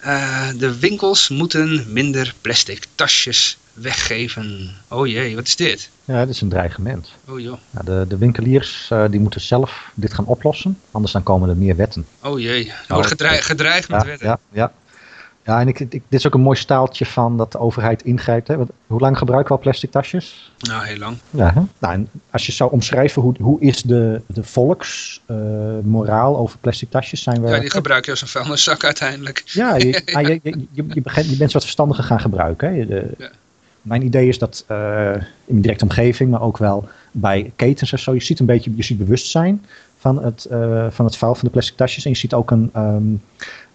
Uh, de winkels moeten minder plastic tasjes weggeven. Oh jee, wat is dit? Ja, dit is een dreigement. Oh joh. Ja, de, de winkeliers die moeten zelf dit gaan oplossen. Anders dan komen er meer wetten. Oh jee, er wordt gedreigd, gedreigd met ja, wetten. Ja, ja. Ja, en ik, ik, dit is ook een mooi staaltje van dat de overheid ingrijpt. Hè? Hoe lang gebruiken we al plastic tasjes? Nou, heel lang. Ja, hè? Nou, en als je zou omschrijven, hoe, hoe is de, de volksmoraal uh, over plastic tasjes? Zijn we, ja, die gebruik je als een vuilniszak uiteindelijk. Ja, je, ja. je, je, je, je, begint, je bent wat verstandiger gaan gebruiken. Hè? De, ja. Mijn idee is dat uh, in mijn directe omgeving, maar ook wel bij ketens en zo, je ziet een beetje, je ziet bewustzijn van het, uh, van het vuil van de plastic tasjes. En je ziet ook een, um,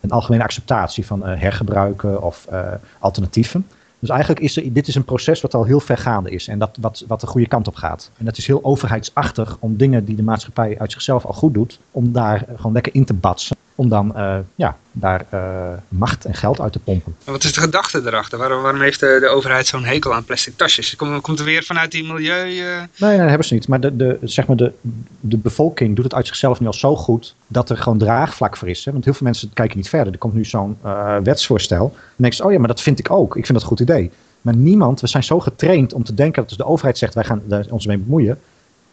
een algemene acceptatie van uh, hergebruiken of uh, alternatieven. Dus eigenlijk is dit is een proces wat al heel ver gaande is en dat, wat, wat de goede kant op gaat. En dat is heel overheidsachtig om dingen die de maatschappij uit zichzelf al goed doet, om daar gewoon lekker in te batsen. Om dan uh, ja, daar uh, macht en geld uit te pompen. Wat is de gedachte erachter? Waarom, waarom heeft de, de overheid zo'n hekel aan plastic tasjes? Komt, komt er weer vanuit die milieu... Uh... Nee, nee, dat hebben ze niet. Maar de, de, zeg maar de, de bevolking doet het uit zichzelf nu al zo goed dat er gewoon draagvlak voor is. Hè? Want heel veel mensen kijken niet verder. Er komt nu zo'n wetsvoorstel. En dan denk je, oh ja, maar dat vind ik ook. Ik vind dat een goed idee. Maar niemand, we zijn zo getraind om te denken dat als de overheid zegt wij gaan ons mee bemoeien,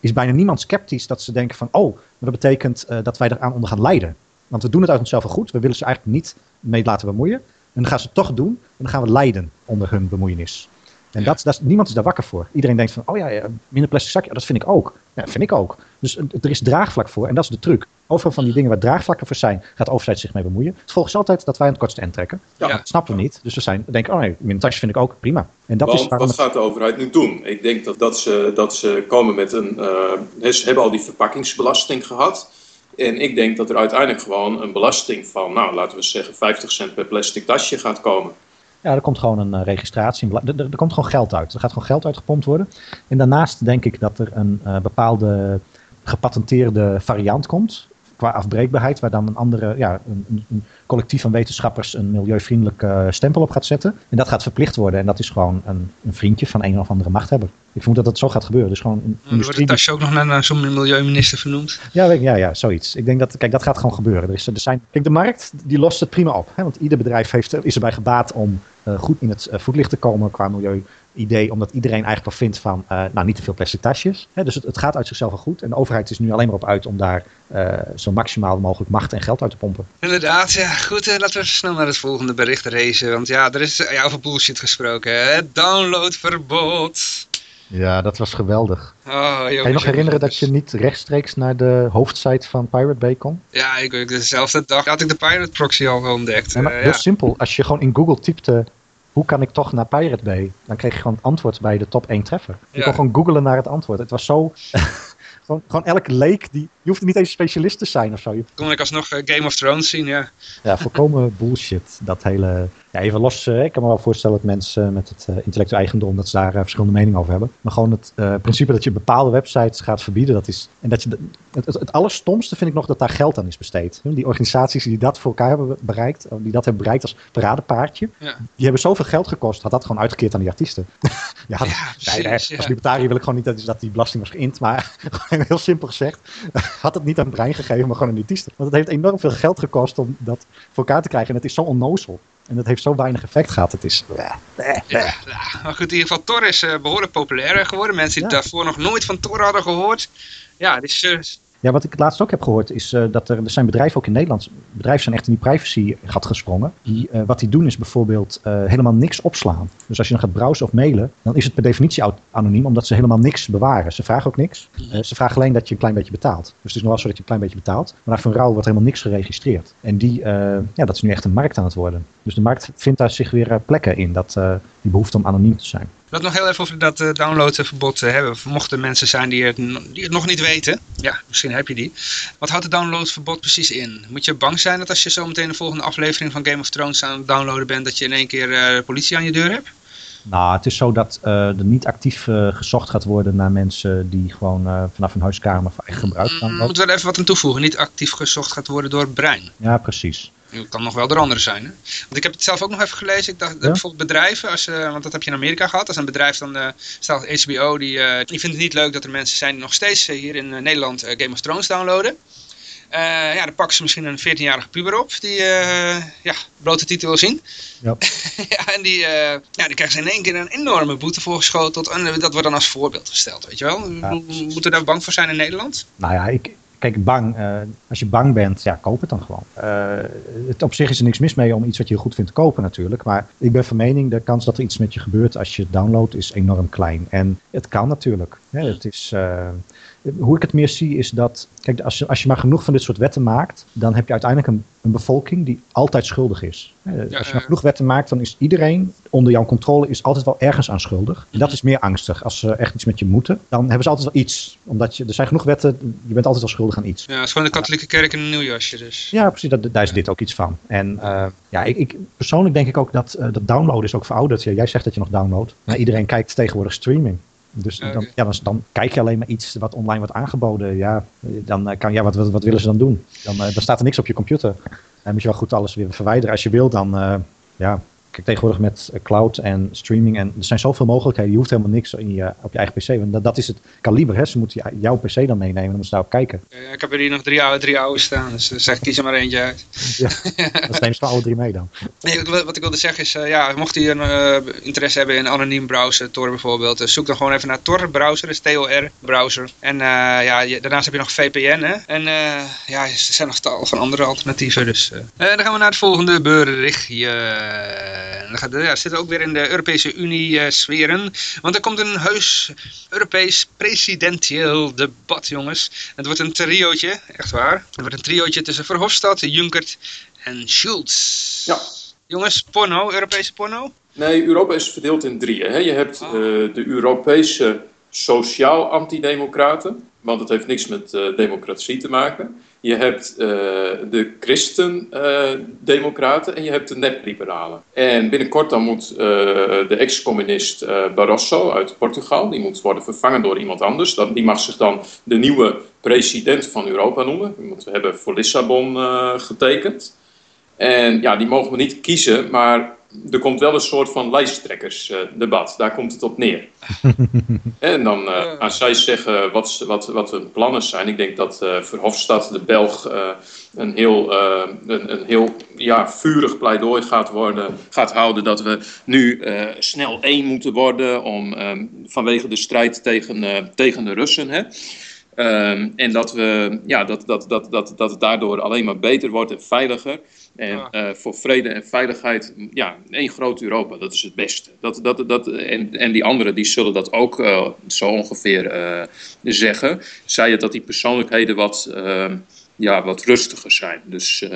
is bijna niemand sceptisch dat ze denken van, oh, maar dat betekent uh, dat wij eraan onder gaan lijden. Want we doen het uit onszelf goed. We willen ze eigenlijk niet mee laten bemoeien. En dan gaan ze het toch doen. En dan gaan we lijden onder hun bemoeienis. En ja. dat, dat, niemand is daar wakker voor. Iedereen denkt van, oh ja, minder plastic zakje, dat vind ik ook. Ja, dat vind ik ook. Dus er is draagvlak voor en dat is de truc. Overal van die dingen waar draagvlakken voor zijn, gaat de overheid zich mee bemoeien. Het volgt is altijd dat wij aan het kortste eind trekken. Ja. Dat snappen we niet. Dus we zijn, denken, oh nee, minder tasjes vind ik ook, prima. En dat Want, is wat het... gaat de overheid nu doen? Ik denk dat, dat, ze, dat ze komen met een... Uh, ze hebben al die verpakkingsbelasting gehad. En ik denk dat er uiteindelijk gewoon een belasting van, nou laten we zeggen, 50 cent per plastic tasje gaat komen. Ja, er komt gewoon een uh, registratie. Er, komt gewoon geld uit. Er gaat gewoon geld uitgepompt worden. En daarnaast denk ik dat er een uh, bepaalde gepatenteerde variant komt. Qua afbreekbaarheid, waar dan een andere, ja, een, een collectief van wetenschappers een milieuvriendelijke stempel op gaat zetten. En dat gaat verplicht worden. En dat is gewoon een, een vriendje van een of andere machthebber. Ik vermoed dat het zo gaat gebeuren. Dus gewoon een industrie... Wordt het tasje ook nog naar, naar zo'n milieuminister vernoemd? Ja, ja, ja, zoiets. Ik denk dat, kijk, dat gaat gewoon gebeuren. Er is, er zijn, kijk, de markt die lost het prima op. Hè? Want ieder bedrijf heeft, is erbij gebaat om uh, goed in het uh, voetlicht te komen qua milieu idee, omdat iedereen eigenlijk wel vindt van, uh, nou, niet te veel plastic tasjes. Hè, dus het, het, gaat uit zichzelf wel goed. En de overheid is nu alleen maar op uit om daar uh, zo maximaal mogelijk macht en geld uit te pompen. Inderdaad, ja. Goed, uh, laten we snel naar het volgende bericht racen. Want ja, er is ja, over bullshit gesproken. Hè? Downloadverbod. Ja, dat was geweldig. Oh, kan je nog herinneren dat je niet rechtstreeks naar de hoofdsite van Pirate Bay kon? Ja, ik, ik, dezelfde dag had ik de Pirate Proxy al ontdekt. Ja, maar heel ja. simpel. Als je gewoon in Google typte hoe kan ik toch naar Pirate Bay? Dan kreeg je gewoon het antwoord bij de top 1 treffer. Je ja. kon gewoon googlen naar het antwoord. Het was zo... gewoon, gewoon elke leek, die, je hoeft niet eens specialist te zijn of zo. Je... Kon ik alsnog uh, Game of Thrones zien, ja. Ja, volkomen bullshit. Dat hele... Ja, even los, uh, ik kan me wel voorstellen dat mensen met het intellectueel eigendom, dat ze daar verschillende meningen over hebben. Maar gewoon het principe dat je bepaalde websites gaat verbieden, dat is... En dat je, het, het, het allerstomste vind ik nog dat daar geld aan is besteed. Die organisaties die dat voor elkaar hebben bereikt, die dat hebben bereikt als paradepaardje, ja. die hebben zoveel geld gekost, had dat gewoon uitgekeerd aan die artiesten. ja, ja, precies, nee, nee, als libertariër wil ik gewoon niet dat, dat die belasting was geïnd, maar heel simpel gezegd, had het niet aan het brein gegeven, maar gewoon aan die artiesten. Want het heeft enorm veel geld gekost om dat voor elkaar te krijgen en het is zo onnozel. En dat heeft zo weinig effect gehad. Het is... Ja, ja, maar goed, in ieder geval Tor is uh, behoorlijk populair geworden. Mensen die ja. daarvoor nog nooit van Tor hadden gehoord. Ja, die, Ja, wat ik het laatst ook heb gehoord is uh, dat er, er zijn bedrijven ook in Nederland, bedrijven zijn echt in die privacy gat gesprongen. Die, uh, wat die doen is bijvoorbeeld uh, helemaal niks opslaan. Dus als je dan gaat browsen of mailen, dan is het per definitie anoniem, omdat ze helemaal niks bewaren. Ze vragen ook niks. ze vragen alleen dat je een klein beetje betaalt. Dus het is nog wel zo dat je een klein beetje betaalt. Maar voor rouw wordt helemaal niks geregistreerd. En die, ja, dat is nu echt een markt aan het worden. Dus de markt vindt daar zich weer plekken in, dat, die behoefte om anoniem te zijn. Wil nog heel even over dat uh, downloadverbod uh, hebben. Mochten mensen zijn die het, die het nog niet weten. Ja, misschien heb je die. Wat houdt het downloadverbod precies in? Moet je bang zijn dat als je zo meteen de volgende aflevering van Game of Thrones aan het downloaden bent... dat je in één keer uh, politie aan je deur hebt? Nou, het is zo dat er niet actief gezocht gaat worden naar mensen die gewoon vanaf hun huiskamer voor eigen gebruik gaan. Mm, moeten we er even wat aan toevoegen? Niet actief gezocht gaat worden door het brein. Ja, precies. Het kan nog wel door anderen zijn. Hè? Want ik heb het zelf ook nog even gelezen. Ik dacht, ja? bijvoorbeeld bedrijven, als, uh, want dat heb je in Amerika gehad. Als een bedrijf dan, uh, staat HBO, die, uh, die vindt het niet leuk dat er mensen zijn die nog steeds hier in Nederland Game of Thrones downloaden. ja, dan pakken ze misschien een 14-jarige puber op die ja, blote titel wil zien. Ja. ja en die, ja, die krijgen ze in één keer een enorme boete voorgeschoteld. En dat wordt dan als voorbeeld gesteld, weet je wel. Ja. Moeten we daar bang voor zijn in Nederland? Nou ja, ik, kijk, bang, uh, als je bang bent, ja, koop het dan gewoon. Uh, het, op zich is er niks mis mee om iets wat je goed vindt te kopen natuurlijk. Maar ik ben van mening, de kans dat er iets met je gebeurt als je het downloadt is enorm klein. En het kan natuurlijk. Hè, het is, uh, hoe ik het meer zie is dat, kijk, als je, als je maar genoeg van dit soort wetten maakt, dan heb je uiteindelijk een, een bevolking die altijd schuldig is. Ja, als je maar genoeg wetten maakt, dan is iedereen onder jouw controle is altijd wel ergens aan schuldig. En dat is meer angstig. Als ze echt iets met je moeten, dan hebben ze altijd wel iets. Omdat je, er zijn genoeg wetten, je bent altijd wel schuldig aan iets. Ja, het is gewoon de katholieke kerk in een nieuw jasje dus. Ja, precies, dat, daar is dit ook iets van. En uh, ja, ik, ik, persoonlijk denk ik ook dat uh, dat downloaden is ook verouderd. Ja, jij zegt dat je nog downloadt, maar iedereen kijkt tegenwoordig streaming. Dus dan, ja, dan, dan, kijk je alleen maar iets wat online wordt aangeboden. Ja, dan kan, ja, wat, wat, wat willen ze dan doen? Dan, dan staat er niks op je computer. Dan moet je wel goed alles weer verwijderen. Als je wil, dan uh, ja, Kijk, tegenwoordig met cloud en streaming en er zijn zoveel mogelijkheden. Je hoeft helemaal niks in je, op je eigen PC. Want dat, dat is het kaliber. Hè? Ze moeten jouw PC dan meenemen. Dan moeten ze daarop kijken. Ja, ik heb er hier nog drie oude, drie oude staan. Dus zeg, kies er maar eentje uit. Ja, dan neem ze alle drie mee dan. Nee, wat ik wilde zeggen is, uh, ja, mocht u een uh, interesse hebben in anoniem browser, Tor bijvoorbeeld, uh, zoek dan gewoon even naar Tor browser, is TOR browser. En ja, je, daarnaast heb je nog VPN, hè. En ja, er zijn nog tal van andere alternatieven. Dus dan gaan we naar het volgende berichtje. Dan gaat, ja, zitten ook weer in de Europese Unie sferen. Want er komt een heus Europees presidentieel debat, jongens. Het wordt een triootje, echt waar. Het wordt een triootje tussen Verhofstadt, Juncker en Schulz. Ja. Jongens, porno, Europese porno? Nee, Europa is verdeeld in drieën. Hè? Je hebt uh, de Europese sociaal antidemocraten, want het heeft niks met uh, democratie te maken. Je hebt uh, de christen-democraten en je hebt de nep-liberalen. En binnenkort dan moet de ex-communist Barroso uit Portugal, die moet worden vervangen door iemand anders. Dat, die mag zich dan de nieuwe president van Europa noemen. We hebben voor Lissabon getekend. En ja, die mogen we niet kiezen, maar er komt wel een soort van lijsttrekkersdebat. Daar komt het op neer. en dan uh, gaan zij zeggen wat, wat, wat hun plannen zijn. Ik denk dat uh, Verhofstadt, de Belg, uh, een heel, een, een, heel ja, vurig pleidooi gaat, worden, gaat houden dat we nu snel één moeten worden om, vanwege de strijd tegen, tegen de Russen. Hè? Um, en dat, we, ja, dat, dat, dat, dat, dat het daardoor alleen maar beter wordt en veiliger. En uh, voor vrede en veiligheid, ja, één groot Europa, dat is het beste. Dat, dat, dat, en, en die anderen die zullen dat ook uh, zo ongeveer uh, zeggen. Zij het dat die persoonlijkheden wat, ja, wat rustiger zijn. Dus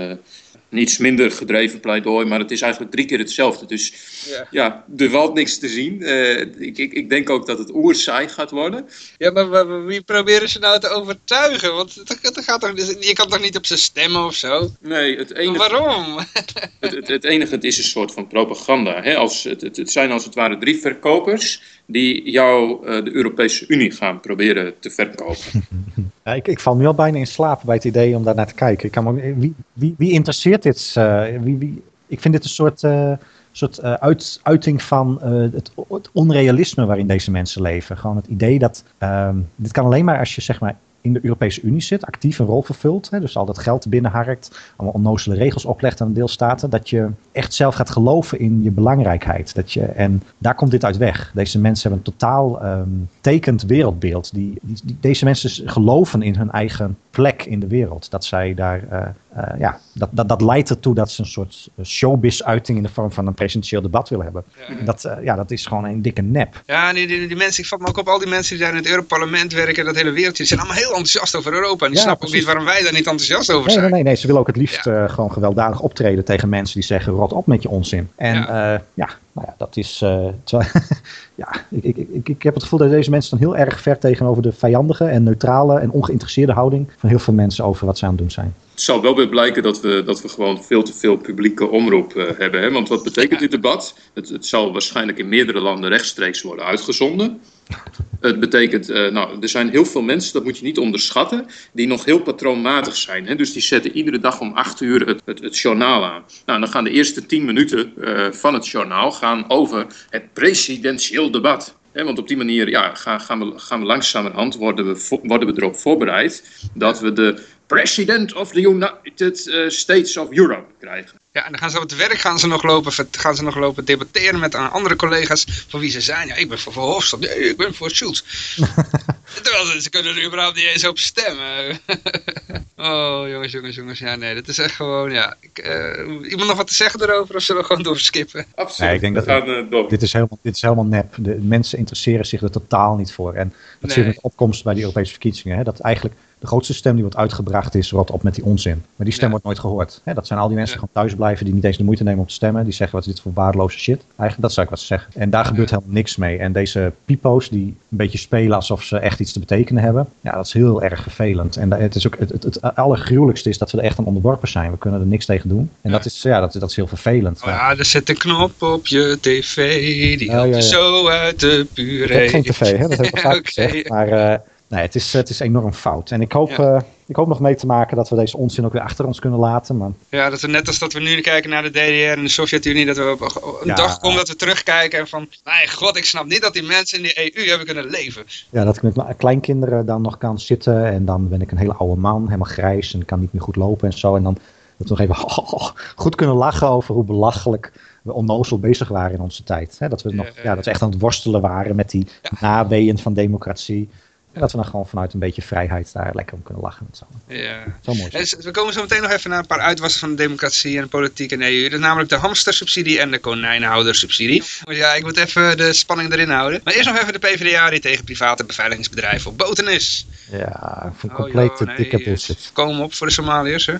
niets minder gedreven pleidooi, maar het is eigenlijk drie keer hetzelfde. Dus ja, ja er valt niks te zien. Uh, ik, ik, ik denk ook dat het oerzaai gaat worden. Ja, maar, maar, wie proberen ze nou te overtuigen? Want het, het gaat toch, je kan toch niet op ze stemmen of zo? Nee, het enige... Waarom? Het, het, het, enige, het is een soort van propaganda. Hè? Als, het, het, het zijn als het ware drie verkopers die jou uh, de Europese Unie gaan proberen te verkopen. Ja, ik, val nu al bijna in slaap bij het idee om daar naar te kijken. Ik kan me, wie, wie, wie interesseert dit? Uh, wie, wie, ik vind dit een soort, soort uit, uiting van het, het, onrealisme waarin deze mensen leven. Gewoon het idee dat, ehm, dit kan alleen maar als je zeg maar in de Europese Unie zit, actief een rol vervult, hè, dus al dat geld binnenharkt, allemaal onnozele regels oplegt aan de deelstaten, dat je echt zelf gaat geloven in je belangrijkheid. Dat je, en daar komt dit uit weg. Deze mensen hebben een totaal ehm, tekend wereldbeeld. Die, die, deze mensen geloven in hun eigen plek in de wereld. Dat zij daar, uh, uh, ja, dat, dat, dat leidt ertoe dat ze een soort showbiz-uiting in de vorm van een presidentieel debat willen hebben. Ja. Dat, uh, ja, dat is gewoon een dikke nep. Ja, die, die, die mensen, ik vat me ook op al die mensen die daar in het Europarlement werken, dat hele wereldje, die zijn allemaal heel enthousiast over Europa. En die Ja, snappen ook niet waarom wij daar niet enthousiast over zijn. nee, nee, nee, ze willen ook het liefst eh, gewoon gewelddadig optreden tegen mensen die zeggen: rot op met je onzin. En Ja. ja, nou ja dat is. eh, ja, ik, ik, ik, ik heb het gevoel dat deze mensen dan heel erg ver tegenover de vijandige en neutrale en ongeïnteresseerde houding van heel veel mensen over wat ze aan het doen zijn. Het zal wel weer blijken dat we, dat we gewoon veel te veel publieke omroep eh, hebben. Hè? Want wat betekent dit debat? Het, het zal waarschijnlijk in meerdere landen rechtstreeks worden uitgezonden. Het betekent, eh, nou, er zijn heel veel mensen, dat moet je niet onderschatten, die nog heel patroonmatig zijn. Hè? Dus die zetten iedere dag om acht uur het, het, het journaal aan. Nou, dan gaan de eerste tien minuten eh, van het journaal gaan over het presidentieel debat. Hè, want op die manier ja, gaan, gaan, we, gaan we langzamerhand, worden we, worden we erop voorbereid dat we de President of the United eh, States of Europe krijgen. Ja, en dan gaan ze op het werk gaan ze nog lopen, gaan ze nog lopen debatteren met andere collega's van wie ze zijn. Ja, ik ben voor Verhofstadt, nee, ik ben voor Schulz. Terwijl ze, ze kunnen er überhaupt niet eens op stemmen. oh, jongens, jongens, jongens. Ja, nee, dat is echt gewoon, ja. Ik, eh, iemand nog wat te zeggen erover of zullen we gewoon doorskippen? Absoluut. Nee, ik denk we dat- gaan eh, door. Dit is helemaal, dit is helemaal nep. De mensen interesseren zich er totaal niet voor. En dat Nee. zie je met de opkomst bij die Europese verkiezingen. Hè? Dat eigenlijk de grootste stem die wordt uitgebracht is rot op met die onzin. Maar die stem Ja. wordt nooit gehoord. Hè? Dat zijn al die mensen die gewoon thuis blijven, die niet eens de moeite nemen om te stemmen. Die zeggen wat is dit voor waardeloze shit. Eigenlijk dat zou ik wat zeggen. En daar gebeurt helemaal niks mee. En deze pipo's die een beetje spelen alsof ze echt iets te betekenen hebben. Ja, dat is heel erg vervelend. En het, is ook, het, het, het allergruwelijkste is dat we er echt aan onderworpen zijn. We kunnen er niks tegen doen. En Ja. dat, is, ja, dat, dat is heel vervelend. Oh ja, er zit een knop op je tv, die ja, je zo uit de Ik puree. heb geen tv, hè? dat heb ik vaak gezegd. Maar eh, nee, het, is, het is enorm fout. En ik hoop, Ja. eh, ik hoop nog mee te maken dat we deze onzin ook weer achter ons kunnen laten. Maar Ja, dat we net als dat we nu kijken naar de DDR en de Sovjet-Unie, dat we op een Ja. dag komen dat we terugkijken en van, mijn god, ik snap niet dat die mensen in de EU hebben kunnen leven. ja, dat ik met mijn kleinkinderen dan nog kan zitten. En dan ben ik een hele oude man, helemaal grijs en kan niet meer goed lopen en zo. En dan dat we nog even goed kunnen lachen over hoe belachelijk we onnozel bezig waren in onze tijd. Hè, dat we nog, Ja, ja, ja, dat we echt aan het worstelen waren met die naweeën van democratie. En dat we dan gewoon vanuit een beetje vrijheid daar lekker om kunnen lachen met z'n allen. Ja. Zo mooi. En we komen zo meteen nog even naar een paar uitwassen van de democratie en de politiek de EU. Dat is namelijk de hamstersubsidie en de konijnenhoudersubsidie. Ja, ik moet even de spanning erin houden. Maar eerst nog even de PvdA die tegen private beveiligingsbedrijven op boten is. Ja, voor Oh, complete joh, nee, dikke eh, bullshit. Kom op voor de Somaliërs, hè?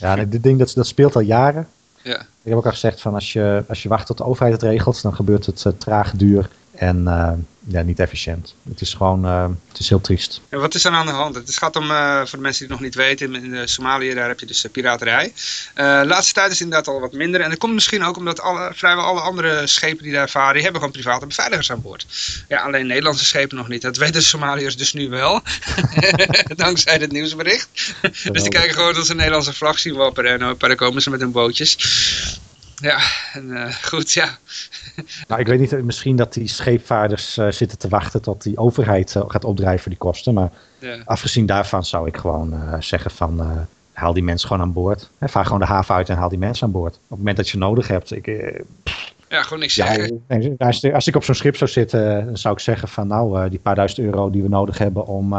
Ja, nee, dit ding dat, dat speelt al jaren. Ja. Ik heb ook al gezegd van als je, als je wacht tot de overheid het regelt, dan gebeurt het eh, traag, duur en eh, ja, niet efficiënt. Het is gewoon, eh, het is heel triest. En wat is er aan de hand? Het gaat om, eh, voor de mensen die het nog niet weten, in Somalië daar heb je dus piraterij. De laatste tijd is het inderdaad al wat minder. En dat komt misschien ook omdat alle, vrijwel alle andere schepen die daar varen, die hebben gewoon private beveiligers aan boord. Ja, alleen Nederlandse schepen nog niet. Dat weten de Somaliërs dus nu wel. Dankzij het nieuwsbericht. dus die kijken gewoon dat ze een Nederlandse vlag zien wapperen en dan komen ze met hun bootjes. Ja, en eh, goed, ja. Nou, ik weet niet, eh, misschien dat die scheepvaarders eh, zitten te wachten tot die overheid gaat opdrijven die kosten. Maar ja. afgezien daarvan zou ik gewoon zeggen van haal die mensen gewoon aan boord. Hè, vaar gewoon de haven uit en haal die mensen aan boord. Op het moment dat je nodig hebt. Ik, Ja, gewoon niks ja, zeggen. nee, als, als ik op zo'n schip zou zitten, dan zou ik zeggen van nou, die paar duizend euro die we nodig hebben om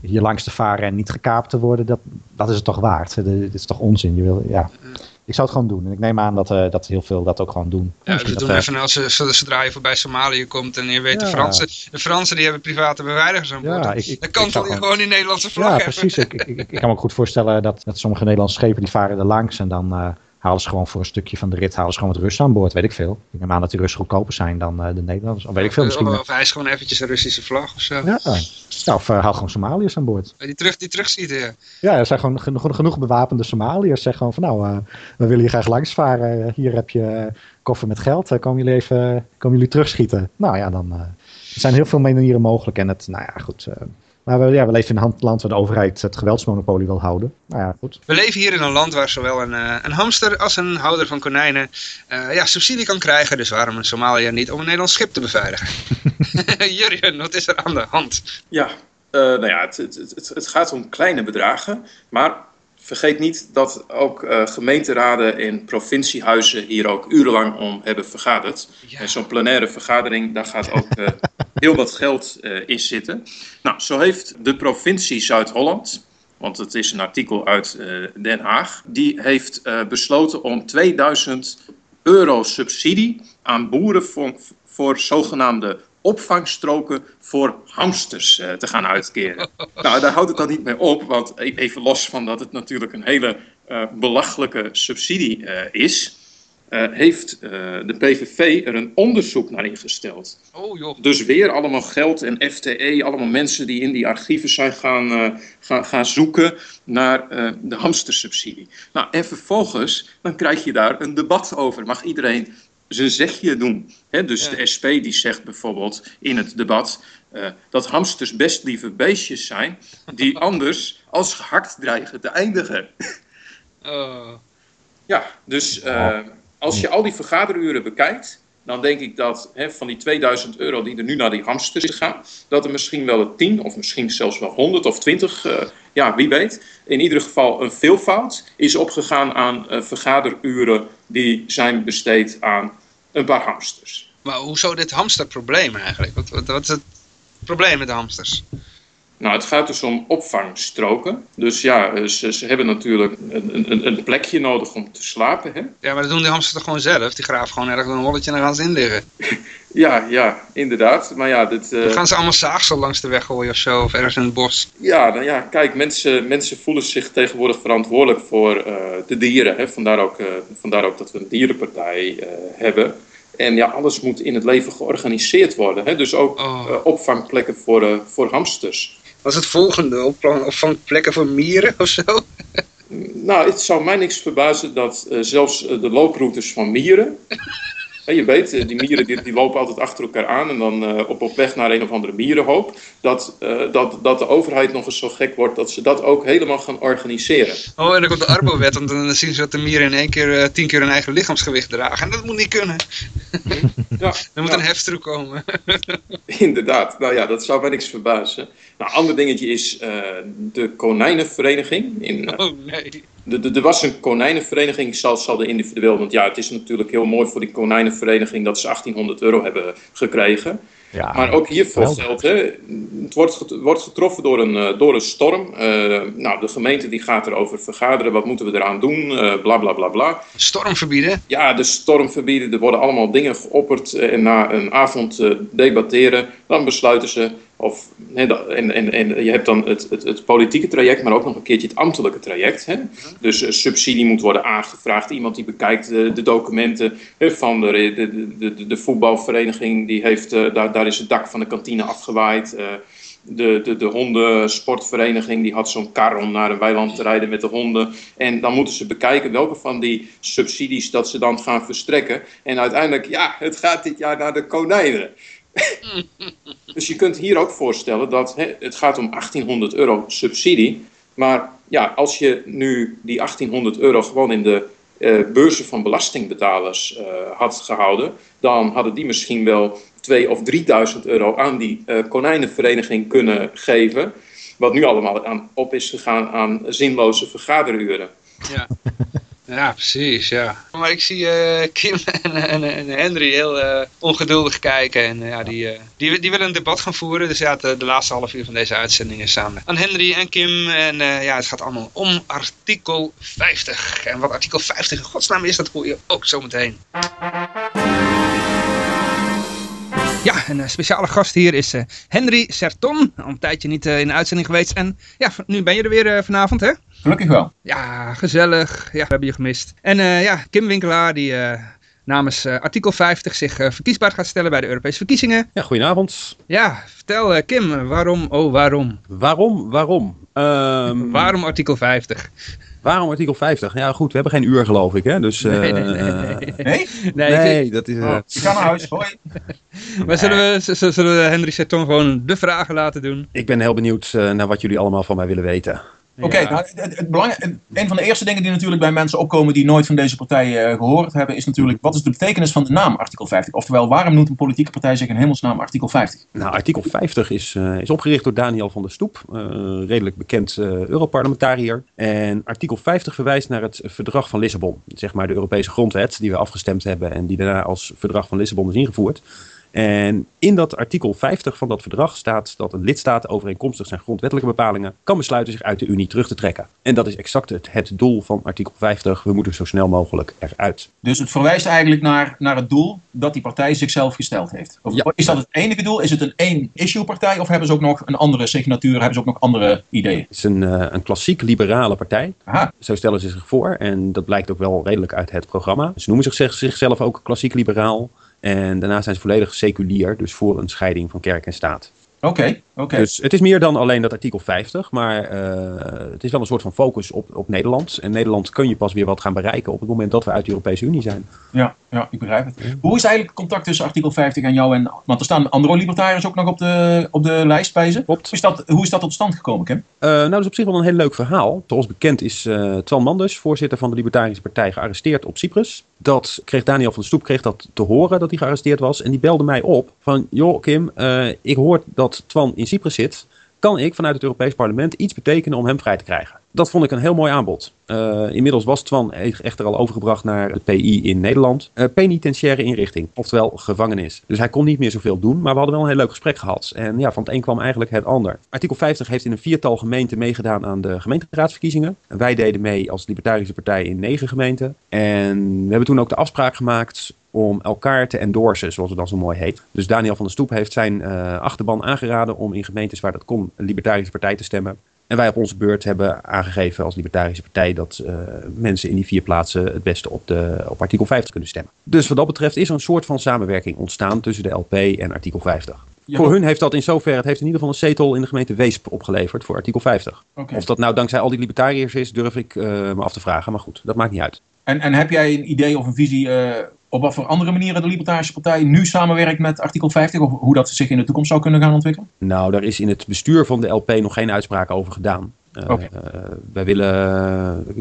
hier langs te varen en niet gekaapt te worden, dat, dat is het toch waard. Dit is toch onzin. Je wil, ja. Ik zou het gewoon doen. En ik neem aan dat, eh, dat heel veel dat ook gewoon doen. Ja, Misschien we dat, doen eh, even als ze- zodra je voorbij Somalië komt en je weet de. Fransen, de Fransen die hebben private beveiligers aan boord. Ja, dan ik- ik- dan kan toch gewoon- gewoon die Nederlandse vlag Ja, hebben. precies. Ik, ik, ik, ik kan me ook goed voorstellen dat, dat sommige Nederlandse schepen die varen er langs en dan eh, halen ze gewoon voor een stukje van de rit halen ze gewoon wat Russen aan boord, weet ik veel. Ik neem aan dat die Russen goedkoper zijn dan eh, de Nederlanders. Of weet ik veel misschien. Of, of hij is gewoon eventjes een Russische vlag of zo. Ja, ja of uh, haal gewoon Somaliërs aan boord. Die, terug, die terugschieten, ja. Ja, er zijn gewoon genoeg, genoeg bewapende Somaliërs. Zeg gewoon van nou, uh, we willen hier graag langs varen. Hier heb je koffer met geld. komen jullie even komen jullie terugschieten? Nou ja, dan. er zijn heel veel manieren mogelijk. En het, nou ja, goed. Maar we, ja, we leven in een land waar de overheid het geweldsmonopolie wil houden. Nou ja, goed. We leven hier in een land waar zowel een, uh, een hamster als een houder van konijnen uh, ja, subsidie kan krijgen. Dus waarom een Somaliër niet om een Nederlands schip te beveiligen? Jurjen, wat is er aan de hand? Ja, Uh, nou ja, het, het, het, het, gaat om kleine bedragen, maar vergeet niet dat ook uh, gemeenteraden en provinciehuizen hier ook urenlang om hebben vergaderd. En zo'n plenaire vergadering, daar gaat ook uh, heel wat geld in zitten. Nou, zo heeft de provincie Zuid-Holland, want het is een artikel uit Den Haag, die heeft besloten om 2000 euro subsidie aan boeren voor, voor zogenaamde opvangstroken voor hamsters uh, te gaan uitkeren. nou, daar houdt het dan niet mee op, want e-, even los van dat het natuurlijk een hele uh, belachelijke subsidie uh, is, heeft de PVV er een onderzoek naar ingesteld. Oh, joh. Dus weer allemaal geld en FTE, allemaal mensen die in die archieven zijn gaan, gaan, gaan zoeken naar de hamstersubsidie. Nou, en vervolgens, dan krijg je daar een debat over. Mag iedereen zijn zegje doen. dus de SP die zegt bijvoorbeeld in het debat uh, dat hamsters best lieve beestjes zijn, die anders als gehakt dreigen te eindigen. Oh. Ja, dus uh, als je al die vergaderuren bekijkt, dan denk ik dat van die 2000 euro die er nu naar die hamsters gaan, dat er misschien wel een 10 of misschien zelfs wel 100 of 20, uh, ja wie weet, in ieder geval een veelvoud is opgegaan aan vergaderuren die zijn besteed aan een paar hamsters. Maar hoezo dit hamsterprobleem eigenlijk? Wat, wat, wat is het probleem met de hamsters? Nou, het gaat dus om opvangstroken. Dus ja, eh, ze, ze hebben natuurlijk een, een, een, plekje nodig om te slapen. Hè? Ja, maar dat doen die hamsters toch gewoon zelf? Die graven gewoon ergens een holletje en dan gaan ze in liggen. ja, ja, inderdaad. Maar ja, dit, uh... Dan gaan ze allemaal zaagsel langs de weg gooien of zo, of ergens in het bos. Ja, nou ja, kijk, mensen, mensen voelen zich tegenwoordig verantwoordelijk voor uh, de dieren. Hè? Vandaar, ook, uh, vandaar ook dat we een dierenpartij hebben. En ja, alles moet in het leven georganiseerd worden. Hè? Dus ook oh. opvangplekken voor, voor hamsters. Was het volgende opvangplekken voor mieren of zo? nou, het zou mij niks verbazen dat uh, zelfs uh, de looproutes van mieren je weet, eh, die mieren die, die, lopen altijd achter elkaar aan en dan uh, op, op weg naar een of andere mierenhoop. Dat, uh, dat, dat de overheid nog eens zo gek wordt dat ze dat ook helemaal gaan organiseren. Oh, en dan komt de Arbowet, want dan zien ze dat de mieren in één keer uh, tien keer hun eigen lichaamsgewicht dragen. En dat moet niet kunnen. Ja, er moet ja. een hefstroek komen. Inderdaad, nou ja, dat zou mij niks verbazen. Nou, ander dingetje is de konijnenvereniging. In, oh nee. Er was een konijnenvereniging, zal, zal de individueel, want ja, het is natuurlijk heel mooi voor die konijnenvereniging dat ze 1800 euro hebben gekregen. Ja, maar ook hiervoor geldt, hè, het wordt, wordt getroffen door een, uh, door een storm. Uh, nou, de gemeente die gaat erover vergaderen, wat moeten we eraan doen, uh, bla bla bla bla. Storm verbieden? Ja, de storm verbieden, er worden allemaal dingen geopperd en na een avond debatteren, dan besluiten ze of, en, en, en je hebt dan het, het, het, politieke traject, maar ook nog een keertje het ambtelijke traject. Dus uh, subsidie moet worden aangevraagd. Iemand die bekijkt de, de documenten van de, de, de, de, voetbalvereniging, die heeft, uh, daar, daar is het dak van de kantine afgewaaid. Uh, de, de, de hondensportvereniging die had zo'n kar om naar een weiland te rijden met de honden. En dan moeten ze bekijken welke van die subsidies dat ze dan gaan verstrekken. En uiteindelijk, ja, het gaat dit jaar naar de konijnen. dus je kunt hier ook voorstellen dat het gaat om 1800 euro subsidie. Maar ja, als je nu die 1800 euro gewoon in de uh, beurzen van belastingbetalers uh, had gehouden, dan hadden die misschien wel 2 of 3000 euro aan die uh, konijnenvereniging kunnen geven. Wat nu allemaal aan, op is gegaan aan zinloze vergaderuren. Ja. Ja, precies, ja. Maar ik zie uh, Kim en, en, en, Henry heel uh, ongeduldig kijken. En uh, ja, die, die, die willen een debat gaan voeren. Dus ja, de, de laatste half uur van deze uitzending is aan, aan Henry en Kim. En ja, het gaat allemaal om artikel 50. En wat artikel 50 in godsnaam is, dat hoor je ook zo meteen. Ja, een speciale gast hier is Henry Serton. Al een tijdje niet in de uitzending geweest. En ja, nu ben je er weer vanavond, hè? Gelukkig wel. Ja, gezellig. Ja, we hebben je gemist. En uh, ja, Kim Winkelaar die uh, namens uh, artikel 50 zich verkiesbaar gaat stellen bij de Europese verkiezingen. Ja, goedenavond. Ja, vertel Kim, waarom, oh waarom? Waarom, waarom? Um... waarom artikel 50? Waarom artikel 50? Ja goed, we hebben geen uur geloof ik hè, dus... nee, nee, nee. nee? nee? nee dat is... Oh, ik ga naar huis, hoi. maar zullen we, zullen we Henry Serton gewoon de vragen laten doen? Ik ben heel benieuwd naar wat jullie allemaal van mij willen weten. Oké, Ja. nou, het, het belang- een van de eerste dingen die natuurlijk bij mensen opkomen die nooit van deze partij eh, gehoord hebben, is natuurlijk wat is de betekenis van de naam artikel 50? Oftewel, waarom noemt een politieke partij zich in hemelsnaam artikel 50? Nou, artikel 50 is, eh, is opgericht door Daniel van der Stoep, eh, redelijk bekend Europarlementariër. En artikel 50 verwijst naar het verdrag van Lissabon, zeg maar de Europese grondwet die we afgestemd hebben en die daarna als verdrag van Lissabon is ingevoerd. En in dat artikel 50 van dat verdrag staat dat een lidstaat overeenkomstig zijn grondwettelijke bepalingen kan besluiten zich uit de Unie terug te trekken. En dat is exact het, het doel van artikel 50. We moeten zo snel mogelijk eruit. Dus het verwijst eigenlijk naar, naar het doel dat die partij zichzelf gesteld heeft. Of, Ja. Is dat het enige doel? Is het een één-issue partij of hebben ze ook nog een andere signatuur, hebben ze ook nog andere ideeën? Het is een, eh, een klassiek liberale partij. Aha, Zo stellen ze zich voor en dat blijkt ook wel redelijk uit het programma. Ze noemen zich, zichzelf ook klassiek liberaal. En daarna zijn ze volledig seculier, dus voor een scheiding van kerk en staat. oké, Dus het is meer dan alleen dat artikel 50, maar eh, het is wel een soort van focus op, op Nederland. En Nederland kun je pas weer wat gaan bereiken op het moment dat we uit de Europese Unie zijn. Ja, ja, ik begrijp het. Hoe is eigenlijk het contact tussen artikel 50 en jou en... Want er staan andere libertariërs ook nog op de, op de lijst bij ze. Hoe is dat, hoe is dat tot stand gekomen, Kim? Eh, nou, dat is op zich wel een heel leuk verhaal. Zoals bekend is eh Twan Manders, voorzitter van de Libertarische Partij, gearresteerd op Cyprus. Dat kreeg Daniel van de Stoep kreeg dat te horen dat hij gearresteerd was. En die belde mij op van, joh Kim, ik hoor dat Twan in Cyprus zit. Kan ik vanuit het Europees Parlement iets betekenen om hem vrij te krijgen? Dat vond ik een heel mooi aanbod. Eh, inmiddels was Twan e- echter al overgebracht naar de PI in Nederland. Eh, penitentiaire inrichting, oftewel gevangenis. Dus hij kon niet meer zoveel doen, maar we hadden wel een heel leuk gesprek gehad. En ja, van het een kwam eigenlijk het ander. Artikel 50 heeft in een viertal gemeenten meegedaan aan de gemeenteraadsverkiezingen. En wij deden mee als Libertarische Partij in negen gemeenten. En we hebben toen ook de afspraak gemaakt om elkaar te endorsen, zoals het dan zo mooi heet. Dus Daniel van der Stoep heeft zijn eh, achterban aangeraden om in gemeentes waar dat kon een Libertarische Partij te stemmen. En wij op onze beurt hebben aangegeven als Libertarische Partij dat eh, mensen in die vier plaatsen het beste op, de, op artikel 50 kunnen stemmen. Dus wat dat betreft is er een soort van samenwerking ontstaan tussen de LP en artikel 50. Ja, voor hun heeft dat in zoverre, het heeft in ieder geval een zetel in de gemeente Weesp opgeleverd voor artikel 50. Oké. Of dat nou dankzij al die libertariërs is, durf ik eh, me af te vragen. Maar goed, dat maakt niet uit. En, en heb jij een idee of een visie op wat voor andere manieren de Libertarische Partij nu samenwerkt met artikel 50? Of hoe dat zich in de toekomst zou kunnen gaan ontwikkelen? Nou, daar is in het bestuur van de LP nog geen uitspraak over gedaan. Eh, Oké. eh, wij willen,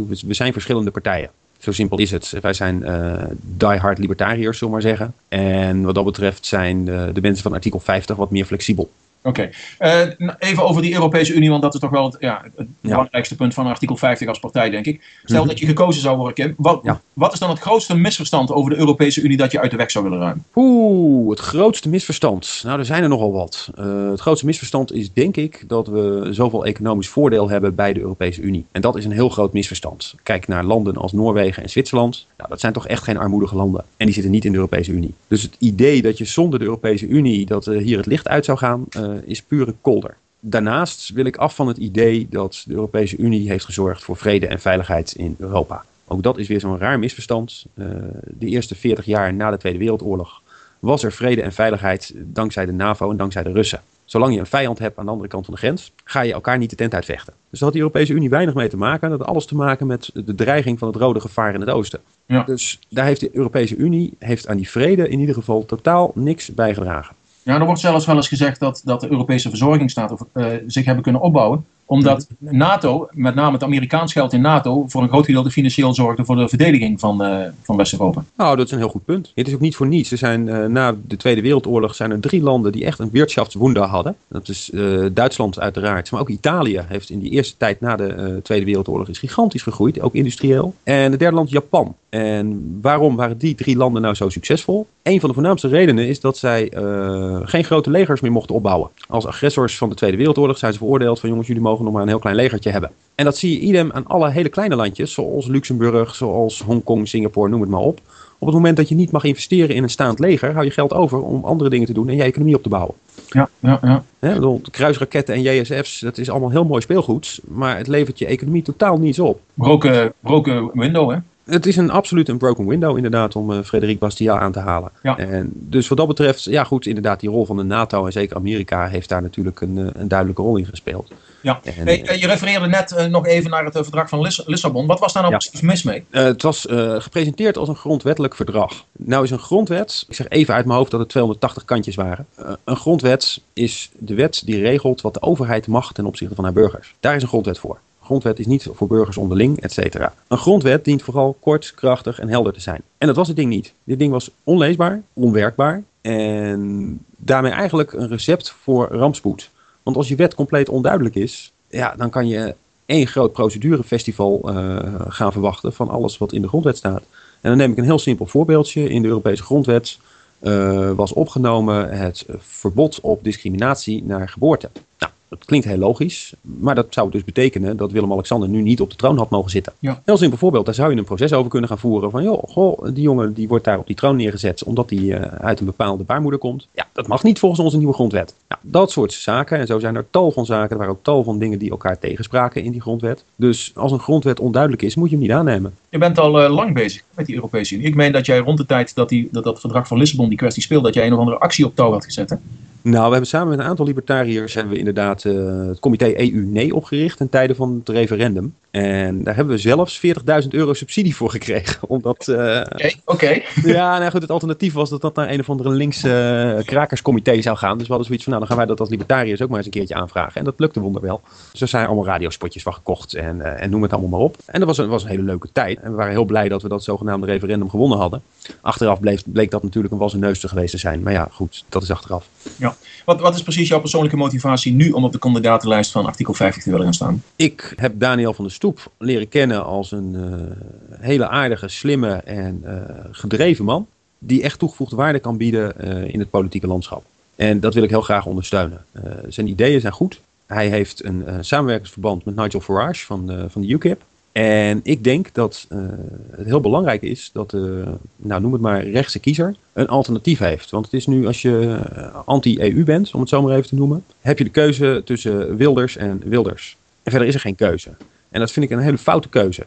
we- we zijn verschillende partijen. Zo simpel is het. Wij zijn eh diehard libertariërs, zullen we maar zeggen. En wat dat betreft zijn de, de mensen van artikel 50 wat meer flexibel. Oké. Eh, nou, even over die Europese Unie, want dat is toch wel het, ja, het belangrijkste punt van artikel 50 als partij, denk ik. Stel Mhm. dat je gekozen zou worden, Kim. Wat, Ja. wat is dan het grootste misverstand over de Europese Unie dat je uit de weg zou willen ruimen? Oeh, het grootste misverstand. Nou, er zijn er nogal wat. Eh, het grootste misverstand is denk ik dat we zoveel economisch voordeel hebben bij de Europese Unie. En dat is een heel groot misverstand. Kijk naar landen als Noorwegen en Zwitserland. Nou, dat zijn toch echt geen armoedige landen. En die zitten niet in de Europese Unie. Dus het idee dat je zonder de Europese Unie dat eh, hier het licht uit zou gaan, is pure kolder. Daarnaast wil ik af van het idee dat de Europese Unie heeft gezorgd voor vrede en veiligheid in Europa. Ook dat is weer zo'n raar misverstand. Eh, de eerste 40 jaar na de Tweede Wereldoorlog was er vrede en veiligheid dankzij de NAVO en dankzij de Russen. Zolang je een vijand hebt aan de andere kant van de grens, ga je elkaar niet de tent uitvechten. Dus daar had de Europese Unie weinig mee te maken. Dat had alles te maken met de dreiging van het rode gevaar in het oosten. Ja. Dus daar heeft de Europese Unie heeft aan die vrede in ieder geval totaal niks bijgedragen. Ja, er wordt zelfs wel eens gezegd dat, dat de Europese verzorgingsstaten eh, zich hebben kunnen opbouwen. Omdat NATO, met name het Amerikaans geld in NATO, voor een groot gedeelte financieel zorgde voor de verdediging van, eh, van West-Europa. Nou, dat is een heel goed punt. Het is ook niet voor niets. Er zijn eh, na de Tweede Wereldoorlog zijn er drie landen die echt een wirtschaftswunder hadden. Dat is eh, Duitsland uiteraard, maar ook Italië heeft in die eerste tijd na de Tweede Wereldoorlog is gigantisch gegroeid, ook industrieel. En het derde land Japan. En waarom waren die drie landen nou zo succesvol? Een van de voornaamste redenen is dat zij geen grote legers meer mochten opbouwen. Als agressors van de Tweede Wereldoorlog zijn ze veroordeeld van jongens, jullie mogen nog maar een heel klein legertje hebben. En dat zie je idem aan alle hele kleine landjes, zoals Luxemburg, zoals Hongkong, Singapore, noem het maar op. Op het moment dat je niet mag investeren in een staand leger, hou je geld over om andere dingen te doen en je economie op te bouwen. Ja, ja, ja. Ik bedoel, kruisraketten en JSF's, dat is allemaal heel mooi speelgoed, maar het levert je economie totaal niets op. Broken, broken window, hè? Het is een absoluut een broken window inderdaad om eh Frederik Bastiat aan te halen. Ja. En dus wat dat betreft, ja goed, inderdaad die rol van de NATO en zeker Amerika heeft daar natuurlijk een, eh, een duidelijke rol in gespeeld. Ja. En, Hey, eh, je refereerde net eh, nog even naar het eh, verdrag van Lis- Lissabon. Wat was daar nou Ja. precies mis mee? Eh, het was eh, gepresenteerd als een grondwettelijk verdrag. Nou is een grondwet, ik zeg even uit mijn hoofd dat het 280 kantjes waren. Eh, een grondwet is de wet die regelt wat de overheid mag ten opzichte van haar burgers. Daar is een grondwet voor. Een grondwet is niet voor burgers onderling, et cetera. Een grondwet dient vooral kort, krachtig en helder te zijn. En dat was het ding niet. Dit ding was onleesbaar, onwerkbaar en daarmee eigenlijk een recept voor rampspoed. Want als je wet compleet onduidelijk is, ja, dan kan je één groot procedurefestival uh, gaan verwachten van alles wat in de grondwet staat. En dan neem ik een heel simpel voorbeeldje. In de Europese grondwet uh, was opgenomen het verbod op discriminatie naar geboorte. Nou, dat klinkt heel logisch, maar dat zou dus betekenen dat Willem-Alexander nu niet op de troon had mogen zitten. Ja. Heel simpel voorbeeld, daar zou je een proces over kunnen gaan voeren van, joh, goh, die jongen die wordt daar op die troon neergezet omdat hij uh, uit een bepaalde baarmoeder komt. Ja, dat mag niet volgens onze nieuwe grondwet. Dat soort zaken, en zo zijn er tal van zaken, er ook tal van dingen die elkaar tegenspraken in die grondwet. Dus als een grondwet onduidelijk is, moet je hem niet aannemen. Je bent al uh, lang bezig met die Europese Unie. Ik meen dat jij rond de tijd dat, die, dat dat verdrag van Lissabon die kwestie speelde, dat jij een of andere actie op touw had gezet, hè? Nou, we hebben samen met een aantal libertariërs hebben we inderdaad uh, het comité EU-nee opgericht ten tijde van het referendum. En daar hebben we zelfs 40.000 euro subsidie voor gekregen. Omdat. Oké, uh, oké. Okay, okay. Ja, nou goed, het alternatief was dat dat naar een of andere linkse uh, krakerscomité zou gaan. Dus we hadden zoiets van, nou dan gaan wij dat als libertariërs ook maar eens een keertje aanvragen. En dat lukte wonderwel. Dus er zijn allemaal radiospotjes van gekocht en, en noem het allemaal maar op. En dat was een, was een hele leuke tijd. En we waren heel blij dat we dat zogenaamde referendum gewonnen hadden. Achteraf bleef, bleek dat natuurlijk een wassen neus te geweest te zijn. Maar ja, goed, dat is achteraf. Ja. Wat, wat is precies jouw persoonlijke motivatie nu om op de kandidatenlijst van artikel 50 te willen gaan staan? Ik heb Daniel van der Stoep leren kennen als een uh, hele aardige, slimme en uh, gedreven man. Die echt toegevoegde waarde kan bieden uh, in het politieke landschap. En dat wil ik heel graag ondersteunen. zijn ideeën zijn goed. Hij heeft een samenwerkingsverband met Nigel Farage van van de UKIP. En ik denk dat uh, het heel belangrijk is dat de, nou noem het maar, rechtse kiezer een alternatief heeft. Want het is nu, als je anti-EU bent, om het zo maar even te noemen, heb je de keuze tussen Wilders en Wilders. En verder is er geen keuze. En dat vind ik een hele foute keuze.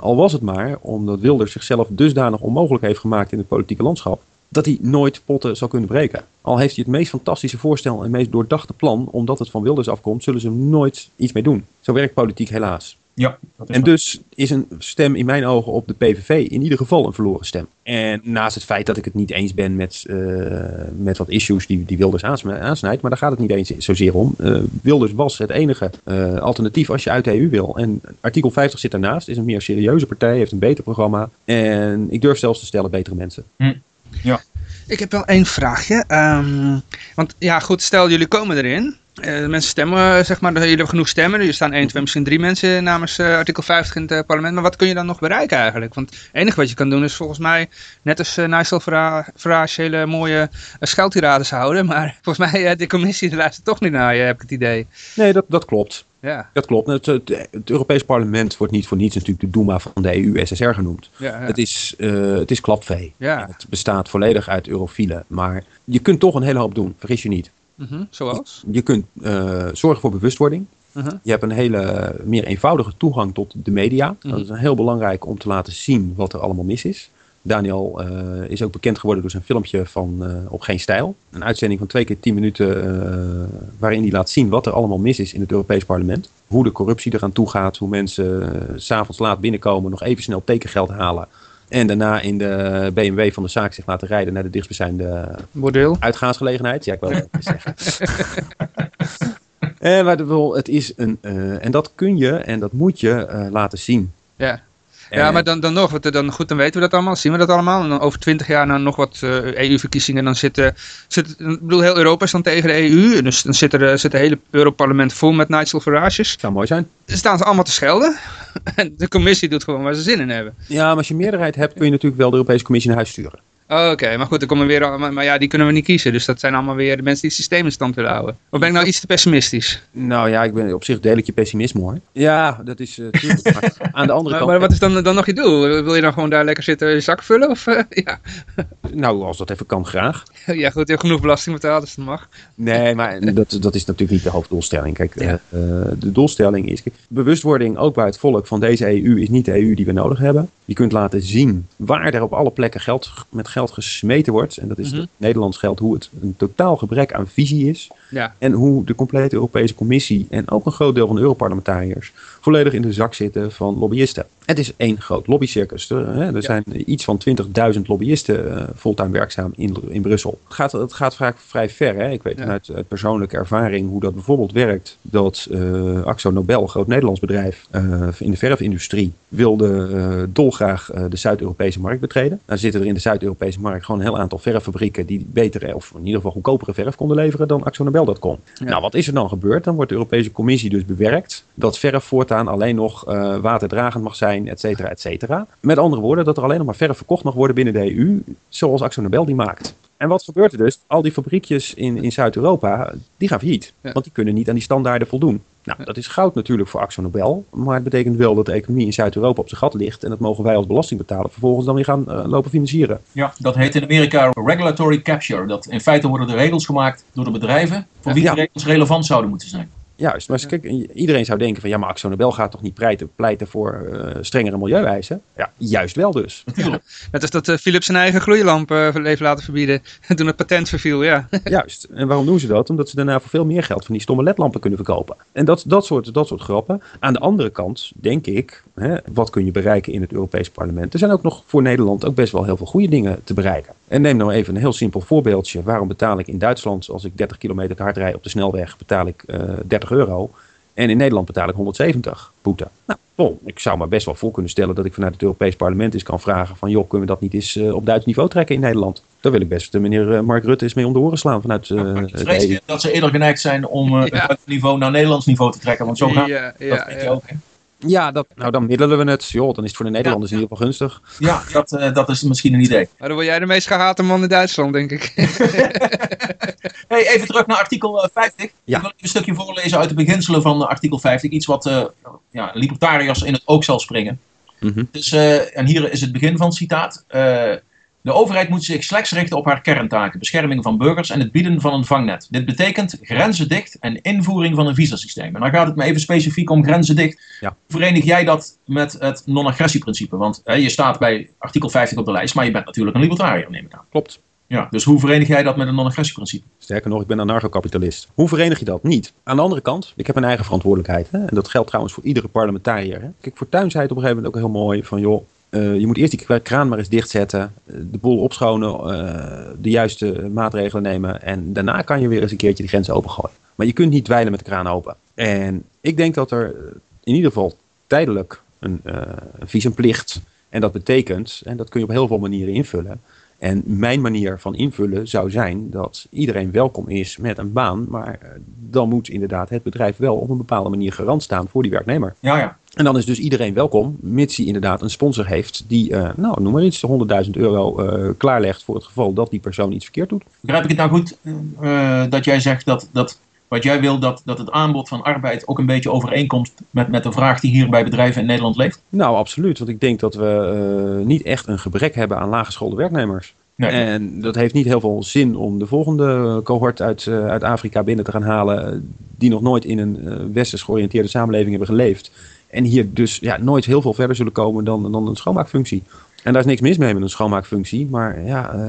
Al was het maar omdat Wilders zichzelf dusdanig onmogelijk heeft gemaakt in het politieke landschap, dat hij nooit potten zal kunnen breken. Al heeft hij het meest fantastische voorstel en het meest doordachte plan, omdat het van Wilders afkomt, zullen ze nooit iets mee doen. Zo werkt politiek helaas. Ja, en dus is een stem in mijn ogen op de PVV in ieder geval een verloren stem. En naast het feit dat ik het niet eens ben met, uh, met wat issues die, die Wilders aansnijdt, maar daar gaat het niet eens zozeer om. Uh, Wilders was het enige uh, alternatief als je uit de EU wil. En artikel 50 zit daarnaast, is een meer serieuze partij, heeft een beter programma. En ik durf zelfs te stellen, betere mensen. Hm. Ja. Ik heb wel één vraagje. Um, want ja, goed, stel jullie komen erin. Uh, mensen stemmen, zeg maar, jullie hebben genoeg stemmen. Er staan 1, 2, misschien drie mensen namens uh, artikel 50 in het uh, parlement. Maar wat kun je dan nog bereiken eigenlijk? Want het enige wat je kan doen is volgens mij, net als uh, Nigel Farage, hele mooie scheldtirades houden. Maar volgens mij, de commissie luistert toch niet naar je, heb ik het idee. Nee, dat, dat klopt. Ja. Dat klopt. Het, het, het Europees Parlement wordt niet voor niets natuurlijk de Duma van de EU-SSR genoemd. Ja, ja. Het, is, uh, het is klapvee. Ja. Het bestaat volledig uit eurofielen. Maar je kunt toch een hele hoop doen, vergis je niet. Mm -hmm. Zoals? Je kunt uh, zorgen voor bewustwording. Uh -huh. Je hebt een hele meer eenvoudige toegang tot de media. -hmm. Dat is heel belangrijk om te laten zien wat er allemaal mis is. Daniel uh, is ook bekend geworden door zijn filmpje van uh, Op Geen Stijl. Een uitzending van twee keer tien minuten waarin hij laat zien wat er allemaal mis is in het Europees Parlement. Hoe de corruptie eraan toe gaat, hoe mensen s'avonds laat binnenkomen, nog even snel tekengeld halen. En daarna in de BMW van de zaak zich laten rijden naar de dichtstbijzijnde Bordeel. uitgaansgelegenheid. Ja, ik wil het zeggen. en maar het is een, en dat kun je en dat moet je laten zien. Ja. Ja, maar dan, dan nog, wat, dan, goed, dan weten we dat allemaal, zien we dat allemaal. En dan over twintig jaar na nog wat uh, EU-verkiezingen, dan zit, uh, zit, ik bedoel, heel Europa is dan tegen de EU. Dus dan zit er zit het hele Europarlement vol met Nigel Farage's. Zou mooi zijn. Dan staan ze allemaal te schelden. En de commissie doet gewoon waar ze zin in hebben. Ja, maar als je meerderheid hebt, kun je natuurlijk wel de Europese Commissie naar huis sturen. Oh, Oké, okay. maar goed, dan komen weer, maar, maar, ja, die kunnen we niet kiezen. Dus dat zijn allemaal weer de mensen die het systeem in stand willen houden. Of ben ik nou iets te pessimistisch? Nou ja, ik ben op zich deel ik je pessimisme hoor. Ja, dat is uh, aan de andere maar, kant. Maar wat is dan, dan nog je doel? Wil je dan gewoon daar lekker zitten je zak vullen? Of, uh, ja. Nou, als dat even kan, graag. Ja, goed, je hebt genoeg belasting betaald, dus dat mag. Nee, maar dat, dat is natuurlijk niet de hoofddoelstelling. Kijk, ja. uh, de doelstelling is. Kijk, bewustwording ook bij het volk van deze EU is niet de EU die we nodig hebben. Je kunt laten zien waar er op alle plekken geld, met geld gesmeten wordt. En dat is mm -hmm. Nederlands geld, hoe het een totaal gebrek aan visie is. Ja. En hoe de complete Europese Commissie en ook een groot deel van de Europarlementariërs volledig in de zak zitten van lobbyisten. Het is één groot lobbycircus. Er, hè, er zijn iets van 20.000 lobbyisten uh, fulltime werkzaam in, in Brussel. Het gaat, het gaat vaak vrij ver. Hè? Ik weet ja. uit, uit, persoonlijke ervaring hoe dat bijvoorbeeld werkt. Dat uh, Axo Nobel, een groot Nederlands bedrijf uh, in de verfindustrie, wilde dolgraag de Zuid-Europese markt betreden. Dan zitten er in de Zuid-Europese markt gewoon een heel aantal verffabrieken die betere of in ieder geval goedkopere verf konden leveren dan Axo Nobel dat kon. Ja. Nou, wat is er dan gebeurd? Dan wordt de Europese Commissie dus bewerkt dat verf voortaan alleen nog waterdragend mag zijn, et cetera, et cetera. Met andere woorden, dat er alleen nog maar verf verkocht mag worden binnen de EU, zoals Axo Nobel die maakt. En wat gebeurt er dus? Al die fabriekjes in, in Zuid-Europa, die gaan failliet. Ja. Want die kunnen niet aan die standaarden voldoen. Nou, ja. dat is goud natuurlijk voor Axo Nobel. Maar het betekent wel dat de economie in Zuid-Europa op zijn gat ligt. En dat mogen wij als belastingbetaler vervolgens dan weer gaan uh, lopen financieren. Ja, dat heet in Amerika regulatory capture. Dat in feite worden de regels gemaakt door de bedrijven. Voor wie de regels relevant zouden moeten zijn. Juist, maar kijk, iedereen zou denken van ja, maar Axo Nobel gaat toch niet pleiten, pleiten voor uh, strengere milieueisen? Ja, juist wel dus. Net als dat uh, Philips zijn eigen gloeilamp uh, heeft laten verbieden toen het patent verviel, ja. juist. En waarom doen ze dat? Omdat ze daarna voor veel meer geld van die stomme ledlampen kunnen verkopen. En dat, dat, soort, dat soort grappen. Aan de andere kant denk ik, hè, wat kun je bereiken in het Europees parlement? Er zijn ook nog voor Nederland ook best wel heel veel goede dingen te bereiken. En neem nou even een heel simpel voorbeeldje. Waarom betaal ik in Duitsland, als ik 30 kilometer te hard rijd op de snelweg, betaal ik 30 euro. En in Nederland betaal ik 170 boete. Nou, bon, ik zou me best wel voor kunnen stellen dat ik vanuit het Europees Parlement eens kan vragen van joh, kunnen we dat niet eens uh, op Duits niveau trekken in Nederland? Daar wil ik best de meneer uh, Mark Rutte eens mee om de oren slaan vanuit uh, ik vrees de dat ze eerder geneigd zijn om uh, ja. het niveau naar Nederlands niveau te trekken, want zo gaat ja, ja, dat weet je ook. Hè? Ja, dat, nou dan middelen we het. Joh, dan is het voor de Nederlanders ja, in ieder geval gunstig. Ja, dat, uh, dat is misschien een idee. Maar dan word jij de meest gehate man in Duitsland, denk ik. hey, even terug naar artikel 50. Ja. Ik wil een stukje voorlezen uit de beginselen van artikel 50. Iets wat uh, ja, libertariërs in het oog zal springen. Mm -hmm. dus, uh, en hier is het begin van het citaat. De overheid moet zich slechts richten op haar kerntaken, bescherming van burgers en het bieden van een vangnet. Dit betekent grenzen dicht en invoering van een visasysteem. En dan gaat het me even specifiek om grenzen dicht. Ja. Verenig jij dat met het non-agressieprincipe? Want hè, je staat bij artikel 50 op de lijst, maar je bent natuurlijk een libertariër, neem ik aan. Klopt. Ja, dus hoe verenig jij dat met een non-agressieprincipe? Sterker nog, ik ben anarcho-kapitalist. Hoe verenig je dat? Niet. Aan de andere kant, ik heb een eigen verantwoordelijkheid. Hè? En dat geldt trouwens voor iedere parlementariër. Hè? Kijk, voor zei het op een gegeven moment ook heel mooi van joh, uh, je moet eerst die kraan maar eens dichtzetten, de boel opschonen, uh, de juiste maatregelen nemen en daarna kan je weer eens een keertje die grens opengooien. Maar je kunt niet dweilen met de kraan open. En ik denk dat er in ieder geval tijdelijk een, uh, visumplicht, en dat betekent, en dat kun je op heel veel manieren invullen, en mijn manier van invullen zou zijn dat iedereen welkom is met een baan, maar dan moet inderdaad het bedrijf wel op een bepaalde manier garant staan voor die werknemer. Ja, ja. En dan is dus iedereen welkom, mits hij inderdaad een sponsor heeft die, uh, nou noem maar iets, 100.000 euro uh, klaarlegt voor het geval dat die persoon iets verkeerd doet. Begrijp ik het nou goed uh, dat jij zegt dat, dat wat jij wil, dat, dat het aanbod van arbeid ook een beetje overeenkomt met, met de vraag die hier bij bedrijven in Nederland leeft? Nou, absoluut. Want ik denk dat we niet echt een gebrek hebben aan laaggeschoolde werknemers. Nee. En dat heeft niet heel veel zin om de volgende cohort uit, uh, uit Afrika binnen te gaan halen, die nog nooit in een uh, westers georiënteerde samenleving hebben geleefd. En hier dus ja, nooit heel veel verder zullen komen dan, dan een schoonmaakfunctie. En daar is niks mis mee met een schoonmaakfunctie, maar ja, uh,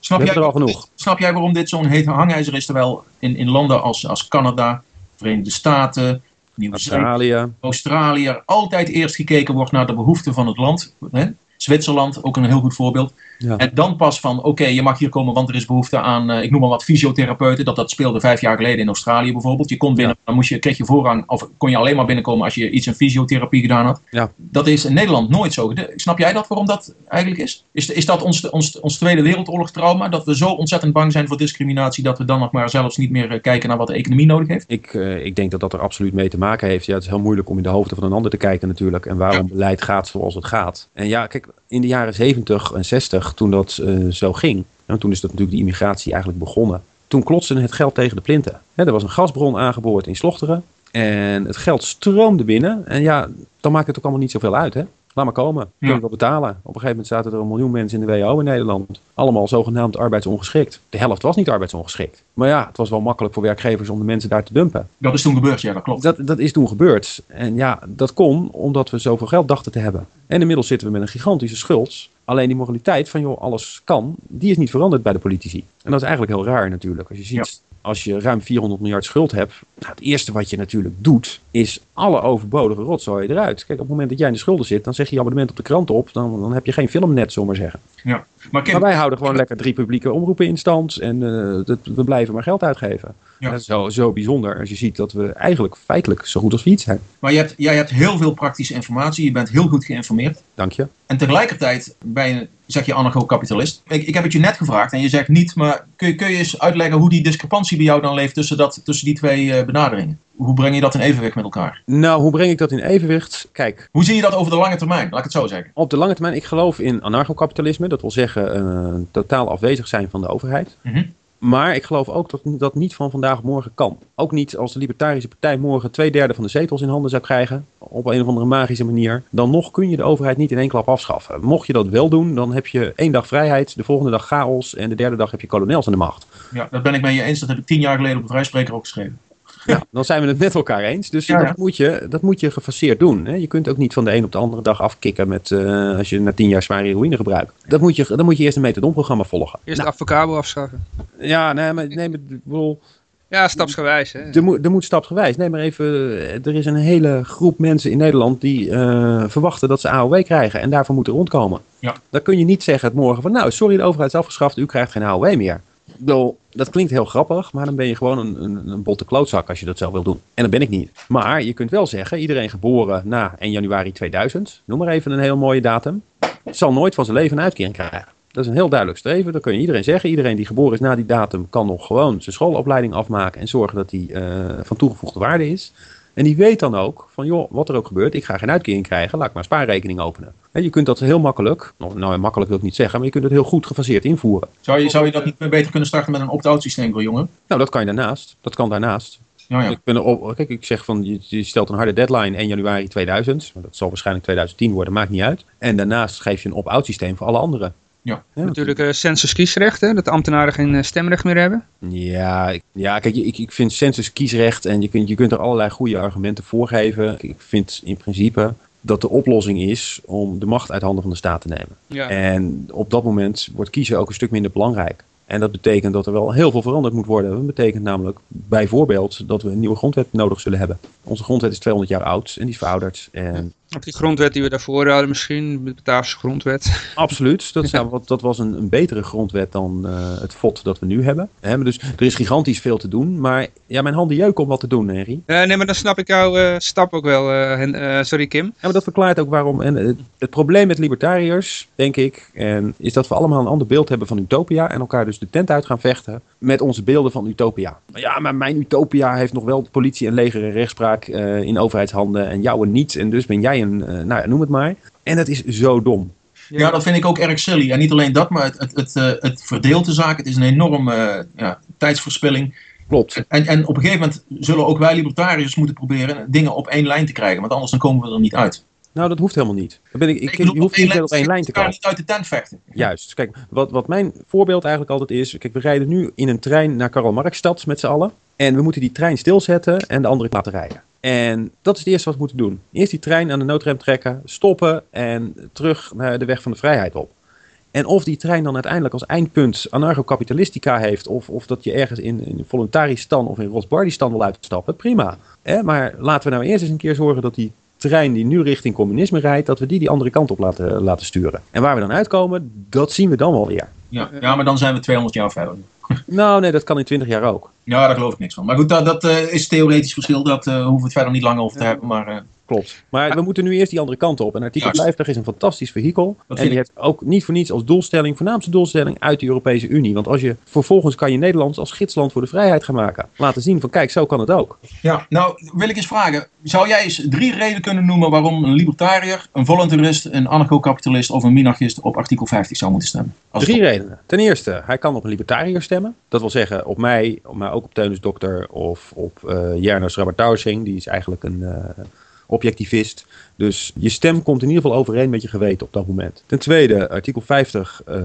snap jij, er al genoeg. Snap jij waarom dit zo'n heet hangijzer is? Terwijl in, in landen als, als Canada, Verenigde Staten, Australië. Australië altijd eerst gekeken wordt naar de behoeften van het land. Hè? Zwitserland, ook een heel goed voorbeeld. Ja. En dan pas van, oké, okay, je mag hier komen, want er is behoefte aan, uh, ik noem maar wat, fysiotherapeuten. Dat, dat speelde vijf jaar geleden in Australië bijvoorbeeld. Je kon binnen, ja. dan moest je, kreeg je voorrang, of kon je alleen maar binnenkomen als je iets in fysiotherapie gedaan had. Ja. Dat is in Nederland nooit zo. Snap jij dat, waarom dat eigenlijk is? Is, is dat ons, ons, ons Tweede Wereldoorlog trauma? Dat we zo ontzettend bang zijn voor discriminatie, dat we dan nog maar zelfs niet meer uh, kijken naar wat de economie nodig heeft? Ik, uh, ik denk dat dat er absoluut mee te maken heeft. Ja, het is heel moeilijk om in de hoofden van een ander te kijken natuurlijk. En waarom beleid gaat zoals het gaat. En ja, kijk, in de jaren 70 en 60, toen dat uh, zo ging, en toen is dat natuurlijk die immigratie eigenlijk begonnen, toen klotste het geld tegen de plinten. Er was een gasbron aangeboord in Slochteren en het geld stroomde binnen. En ja, dan maakt het ook allemaal niet zoveel uit, hè? Laat maar komen. Kun je ja. wel betalen. Op een gegeven moment zaten er een miljoen mensen in de WO in Nederland. Allemaal zogenaamd arbeidsongeschikt. De helft was niet arbeidsongeschikt. Maar ja, het was wel makkelijk voor werkgevers om de mensen daar te dumpen. Dat is toen gebeurd, ja, dat klopt. Dat, dat is toen gebeurd. En ja, dat kon omdat we zoveel geld dachten te hebben. En inmiddels zitten we met een gigantische schuld. Alleen die moraliteit van joh, alles kan, die is niet veranderd bij de politici. En dat is eigenlijk heel raar natuurlijk. Als je ziet, ja. als je ruim 400 miljard schuld hebt, nou, het eerste wat je natuurlijk doet, is alle overbodige rotzooi eruit. Kijk, op het moment dat jij in de schulden zit, dan zeg je je abonnement op de krant op, dan, dan heb je geen filmnet, zomaar zeggen. Ja. Maar, wij houden gewoon lekker drie publieke omroepen in stand en eh, dat, we blijven maar geld uitgeven. Ja. Dat is zo, zo bijzonder als je ziet dat we eigenlijk feitelijk zo goed als fiets zijn. maar je hebt, jij hebt heel veel praktische informatie. Je bent heel goed geïnformeerd. Dank je. En tegelijkertijd ben je, zeg je anarcho-kapitalist. Ik, ik heb het je net gevraagd en je zegt niet, maar kun je, kun je eens uitleggen hoe die discrepantie bij jou dan leeft tussen, dat, tussen die twee eh, benaderingen? Hoe breng je dat in evenwicht met elkaar? Nou, hoe breng ik dat in evenwicht? Kijk, Hoe zie je dat over de lange termijn? Laat ik het zo zeggen. op de lange termijn, ik geloof in anarchokapitalisme. Dat wil zeggen, eh, totaal afwezig zijn van de overheid. Mhm. Maar ik geloof ook dat dat niet van vandaag op morgen kan. Ook niet als de Libertarische Partij morgen twee derde van de zetels in handen zou krijgen. Op een of andere magische manier. Dan nog kun je de overheid niet in één klap afschaffen. Mocht je dat wel doen, dan heb je één dag vrijheid. De volgende dag chaos. En de derde dag heb je kolonels aan de macht. Ja, dat ben ik met je eens. Dat heb ik tien jaar geleden op de Vrijspreker ook geschreven. Ja, dan zijn we het met elkaar eens. Dus Ja, ja. Dat, moet je, dat moet je gefaseerd doen. Hè? Je kunt ook niet van de een op de andere dag afkicken met, eh, als je na tien jaar zware heroïne gebruikt. Dat moet je, dan moet je eerst een metadonprogramma volgen. Eerst Nou, de afschaffen. ja, nee, maar, nee, maar ik bedoel, Ja, stapsgewijs. Hè. er, moet, er moet stapsgewijs. Nee, maar even, eh, er is een hele groep mensen in Nederland die eh, verwachten dat ze AOW krijgen en daarvoor moeten rondkomen. Ja. Dan kun je niet zeggen het morgen van, nou, sorry, de overheid is afgeschaft, u krijgt geen AOW meer. Bedoel, dat klinkt heel grappig, maar dan ben je gewoon een, een, een botte klootzak als je dat zo wil doen. En dat ben ik niet. Maar je kunt wel zeggen, iedereen geboren na 1 januari 2000, noem maar even een heel mooie datum, zal nooit van zijn leven een uitkering krijgen. Dat is een heel duidelijk streven. Dat kun je iedereen zeggen. Iedereen die geboren is na die datum kan nog gewoon zijn schoolopleiding afmaken en zorgen dat die eh, van toegevoegde waarde is. En die weet dan ook van, joh, wat er ook gebeurt, ik ga geen uitkering krijgen, laat ik maar spaarrekening openen. Je kunt dat heel makkelijk, nou, nou makkelijk wil ik niet zeggen, maar je kunt het heel goed gefaseerd invoeren. Zou je, zou je dat niet beter kunnen starten met een opt-out systeem voor jongeren? Nou, dat kan je daarnaast. Dat kan daarnaast. Ja, ja. Ik, ben erop, kijk, ik zeg van, je, je stelt een harde deadline 1 januari 2000. Maar dat zal waarschijnlijk 2010 worden, maakt niet uit. En daarnaast geef je een opt-out systeem voor alle anderen. Ja. Natuurlijk eh census kiesrecht, hè, dat de ambtenaren geen eh, stemrecht meer hebben. Ja, ik, ja kijk, ik, ik vind census kiesrecht en je kunt, je kunt er allerlei goede argumenten voor geven. Ik vind in principe dat de oplossing is om de macht uit handen van de staat te nemen. Ja. En op dat moment wordt kiezen ook een stuk minder belangrijk. En dat betekent dat er wel heel veel veranderd moet worden. Dat betekent namelijk bijvoorbeeld dat we een nieuwe grondwet nodig zullen hebben. Onze grondwet is 200 jaar oud en die is verouderd. En die grondwet die we daarvoor hadden misschien, de Bataafse grondwet. Absoluut. Dat, dat was een, een betere grondwet dan eh, het FOD dat we nu hebben. Dus er is gigantisch veel te doen. Maar ja, mijn handen jeuken om wat te doen, Henry. Eh, nee, maar dan snap ik jouw eh, stap ook wel. Hen- sorry Kim. Ja, maar dat verklaart ook waarom. En het, het probleem met libertariërs, denk ik, en, is dat we allemaal een ander beeld hebben van utopia. En elkaar dus de tent uit gaan vechten met onze beelden van utopia. Ja, maar mijn utopia heeft nog wel politie en leger en rechtspraak in overheidshanden. En jouwe niet. En dus ben jij een, eh, nou ja, noem het maar. En dat is zo dom. Ja, dat vind ik ook erg silly. En niet alleen dat, maar het, het, het, eh, het verdeelt de zaak. Het is een enorme eh, ja, tijdsverspilling. Klopt. En, en op een gegeven moment zullen ook wij libertariërs moeten proberen dingen op één lijn te krijgen. Want anders dan komen we er niet uit. Nou, dat hoeft helemaal niet. Dan ben ik, ik, je hoeft niet op één lijn te komen. niet uit de tent vechten. Juist. Kijk, wat, wat mijn voorbeeld eigenlijk altijd is. Kijk, we rijden nu in een trein naar Karl Marxstad met z'n allen. En we moeten die trein stilzetten en de andere laten rijden. En dat is het eerste wat we moeten doen. Eerst die trein aan de noodrem trekken, stoppen en terug naar de weg van de vrijheid op. En of die trein dan uiteindelijk als eindpunt anarcho-kapitalistica heeft, of, of dat je ergens in, in Voluntaristan of in Rosbardistan wil uitstappen, prima. Maar laten we nou eerst eens een keer zorgen dat die trein die nu richting communisme rijdt, dat we die die andere kant op laten, laten sturen. En waar we dan uitkomen, dat zien we dan wel weer. Ja, ja, maar dan zijn we 200 jaar verder. Nou, nee, dat kan in 20 jaar ook. Ja, daar geloof ik niks van. Maar goed, dat, dat eh, is theoretisch verschil. Dat eh, hoeven we het verder niet lang over te hebben. Maar eh, Klopt. Maar we moeten nu eerst die andere kant op. En artikel Juist. 50 is een fantastisch vehikel. Dat En die heeft ook niet voor niets als doelstelling, voornaamste doelstelling, uit de Europese Unie. Want als je vervolgens kan je Nederland als gidsland voor de vrijheid gaan maken. Laten zien van kijk, zo kan het ook. ja, nou wil ik eens vragen. Zou jij eens drie redenen kunnen noemen waarom een libertariër, een voluntarist, een anarcho-kapitalist of een minarchist op artikel 50 zou moeten stemmen? Als Drie redenen. Ten eerste, hij kan op een libertariër stemmen. Dat wil zeggen op mij, maar ook op Teunus Dokter of op eh Jernas Rabartausching. Die is eigenlijk een eh, objectivist. Dus je stem komt in ieder geval overeen met je geweten op dat moment. Ten tweede, artikel 50 eh,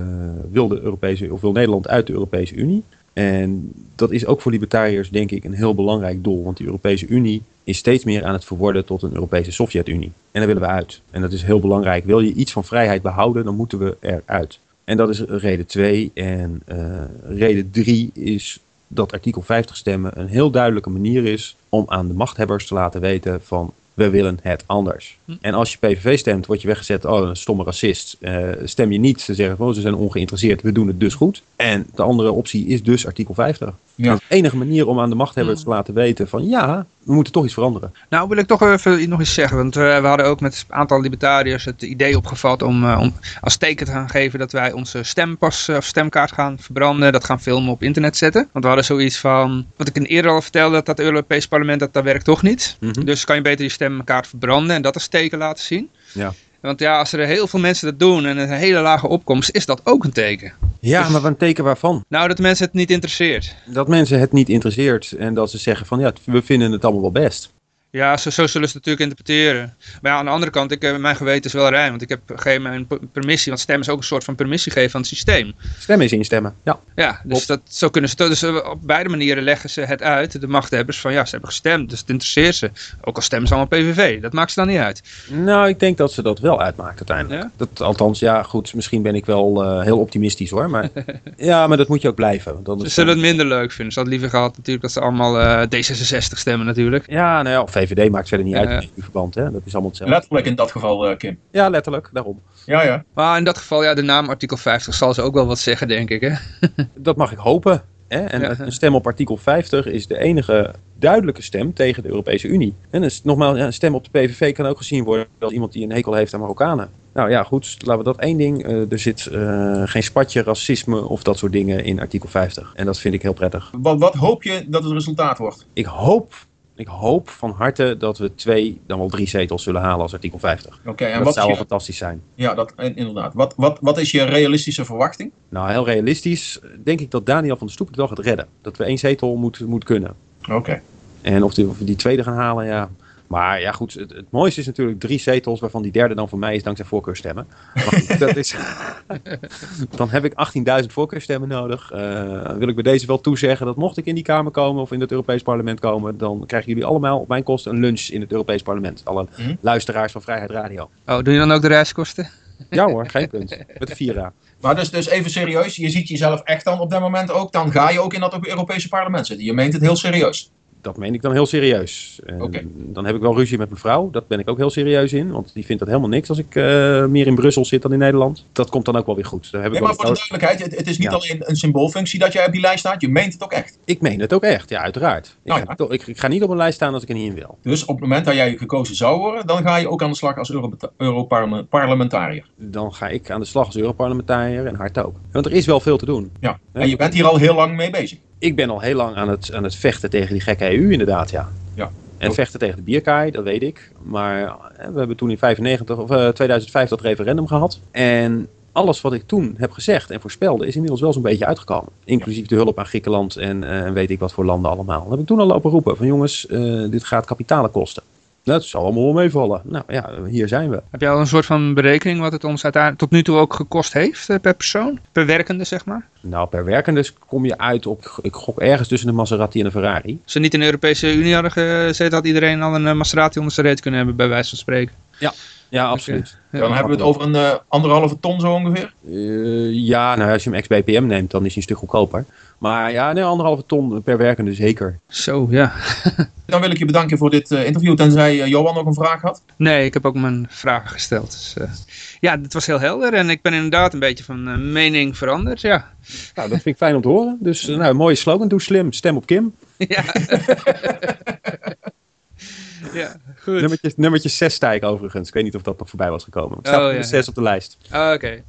wil, de Europese, of wil Nederland uit de Europese Unie. En dat is ook voor libertariërs denk ik een heel belangrijk doel. Want de Europese Unie is steeds meer aan het verworden tot een Europese Sovjet-Unie. En daar willen we uit. En dat is heel belangrijk. Wil je iets van vrijheid behouden, dan moeten we eruit. En dat is reden 2. En eh, reden 3 is dat artikel 50 stemmen een heel duidelijke manier is om aan de machthebbers te laten weten van we willen het anders. Hm. En als je PVV stemt, word je weggezet, oh, een stomme racist. Eh, stem je niet, ze zeggen oh, ze zijn ongeïnteresseerd, we doen het dus goed. En de andere optie is dus artikel 50. Ja. De enige manier om aan de machthebbers te laten weten van, ja, we moeten toch iets veranderen. Nou wil ik toch even nog iets zeggen, want eh, we hadden ook met een aantal libertariërs het idee opgevat om, eh, om als teken te gaan geven dat wij onze stempas of stemkaart gaan verbranden, dat gaan filmen op internet zetten. Want we hadden zoiets van, wat ik in eerder al vertelde, dat dat Europees parlement, dat, dat werkt toch niet. Mhm. Dus kan je beter je stemkaart verbranden en dat als teken laten zien. Ja. Want ja, als er heel veel mensen dat doen en een hele lage opkomst, is dat ook een teken. Ja, maar een teken waarvan? Nou, dat mensen het niet interesseert. Dat mensen het niet interesseert en dat ze zeggen van, ja, we vinden het allemaal wel best. Ja, zo, zo zullen ze het natuurlijk interpreteren. Maar ja, aan de andere kant, ik, eh, mijn geweten is wel rein. Want ik heb gegeven mijn permissie. Want stem is ook een soort van permissie geven aan het systeem. Stemmen is instemmen, ja. Ja, dus, dat, zo kunnen ze het. Dus eh, op beide manieren leggen ze het uit. De machthebbers van ja, ze hebben gestemd. Dus het interesseert ze. Ook al stemmen ze allemaal PVV. Dat maakt ze dan niet uit. Nou, ik denk dat ze dat wel uitmaakt uiteindelijk. Ja? Dat, althans, ja, goed, misschien ben ik wel eh, heel optimistisch hoor. Maar, ja, maar dat moet je ook blijven. want Ze zullen het minder leuk vinden. Ze hadden liever gehad natuurlijk dat ze allemaal eh, D66 stemmen natuurlijk. Ja, nou ja, VVD maakt verder niet uit in verband. Hè? Dat is allemaal hetzelfde. Letterlijk in dat geval, eh, Kim. Ja, letterlijk, daarom. Ja, ja. Maar in dat geval, ja, de naam artikel 50 zal ze ook wel wat zeggen, denk ik. Hè? Dat mag ik hopen. Hè? En Ja. een stem op artikel 50 is de enige duidelijke stem tegen de Europese Unie. En dus, nogmaals, een stem op de PVV kan ook gezien worden als iemand die een hekel heeft aan Marokkanen. Nou ja, goed, laten we dat één ding. eh, er zit eh, geen spatje racisme of dat soort dingen in artikel 50. En dat vind ik heel prettig. Wat, wat hoop je dat het resultaat wordt? Ik hoop, ik hoop van harte dat we twee, dan wel drie zetels zullen halen als artikel 50. Oké, en dat wat, zou fantastisch zijn. ja, dat, in- inderdaad. Wat, wat, wat is je realistische verwachting? Nou, heel realistisch denk ik dat Daniel van der Stoep het wel gaat redden. Dat we één zetel moet, moet kunnen. Oké. En of, die, of we die tweede gaan halen, ja. Maar ja, goed, het, het mooiste is natuurlijk drie zetels, waarvan die derde dan voor mij is dankzij voorkeurstemmen. Maar dat is, dan heb ik 18.000 voorkeurstemmen nodig. Eh, wil ik bij deze wel toezeggen dat mocht ik in die Kamer komen of in het Europees Parlement komen, dan krijgen jullie allemaal op mijn kosten een lunch in het Europees Parlement. Alle Hm? luisteraars van Vrijheid Radio. Oh, doe je dan ook de reiskosten? Ja hoor, geen punt. Met de Vira. Maar dus, dus even serieus, je ziet jezelf echt dan op dat moment ook, dan ga je ook in dat Europese parlement zitten. Je meent het heel serieus. Dat meen ik dan heel serieus. Dan heb ik wel ruzie met mijn vrouw. Dat ben ik ook heel serieus in. Want die vindt dat helemaal niks als ik eh, meer in Brussel zit dan in Nederland. Dat komt dan ook wel weer goed. Daar heb ik, maar voor de duidelijkheid, het, het is niet Ja. alleen een symboolfunctie dat jij op die lijst staat, je meent het ook echt. ik meen het ook echt. Ja, uiteraard. Ik, Nou ga, ja. ik, ik ga niet op een lijst staan als ik er niet in wil. Dus op het moment dat jij gekozen zou worden, dan ga je ook aan de slag als Euro- Europarlementariër. Dan ga ik aan de slag als Europarlementariër en hard ook. Want er is wel veel te doen. Ja. En je bent hier al heel lang mee bezig. Ik ben al heel lang aan het, aan het vechten tegen die gekke EU inderdaad, ja. Ja. En vechten tegen de bierkaai, dat weet ik. Maar eh, we hebben toen in 95, of, eh, 2005 dat referendum gehad. En alles wat ik toen heb gezegd en voorspelde is inmiddels wel zo'n beetje uitgekomen. Inclusief de hulp aan Griekenland en, eh, weet ik wat voor landen allemaal. Dat heb ik toen al lopen roepen van jongens, eh, dit gaat kapitalen kosten. Dat zal allemaal wel meevallen. Nou ja, hier zijn we. Heb jij al een soort van berekening wat het ons uiteindelijk tot nu toe ook gekost heeft eh, per persoon? Per werkende, zeg maar? Nou, per werkende kom je uit op, ik gok ergens tussen een Maserati en een Ferrari. Als ze niet in de Europese Unie hadden gezeten, had iedereen al een eh, Maserati onder zijn reet kunnen hebben, bij wijze van spreken. Ja, absoluut. Ja. Dan hebben we het over een eh, anderhalve ton zo ongeveer. Eh, ja, nou, als je hem ex-BPM neemt, dan is hij een stuk goedkoper. Maar ja, nee, anderhalve ton per werkende zeker. Zo, ja. Dan wil ik je bedanken voor dit eh, interview, tenzij Johan nog een vraag had. Nee, ik heb ook mijn vragen gesteld. Dus, eh, ja, het was heel helder en ik ben inderdaad een beetje van mening veranderd, ja. Nou, dat vind ik fijn om te horen. Dus nou, een mooie slogan. Doe slim, stem op Kim. ja. Ja, goed. Nummertje, nummertje 6 sta ik overigens. Ik weet niet of dat nog voorbij was gekomen. Ik sta Oh, op ja. nummer 6 op de lijst. Ah, Oké.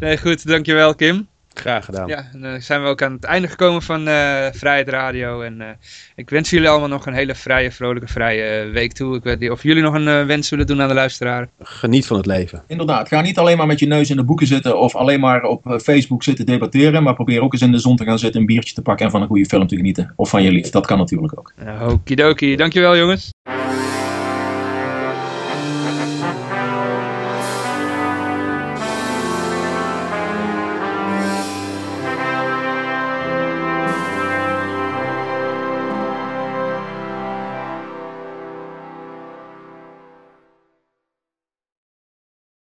Nee, goed, dankjewel Kim. Graag gedaan. Ja, en dan zijn we ook aan het einde gekomen van eh, Vrijheid Radio. En eh, ik wens jullie allemaal nog een hele vrije, vrolijke, vrije eh, week toe. Ik weet niet of jullie nog een eh, wens willen doen aan de luisteraar. Geniet van het leven. Inderdaad, ga niet alleen maar met je neus in de boeken zitten of alleen maar op eh, Facebook zitten debatteren, maar probeer ook eens in de zon te gaan zitten, een biertje te pakken en van een goede film te genieten. Of van je lief, dat kan natuurlijk ook. Uh, okidoki, dankjewel jongens.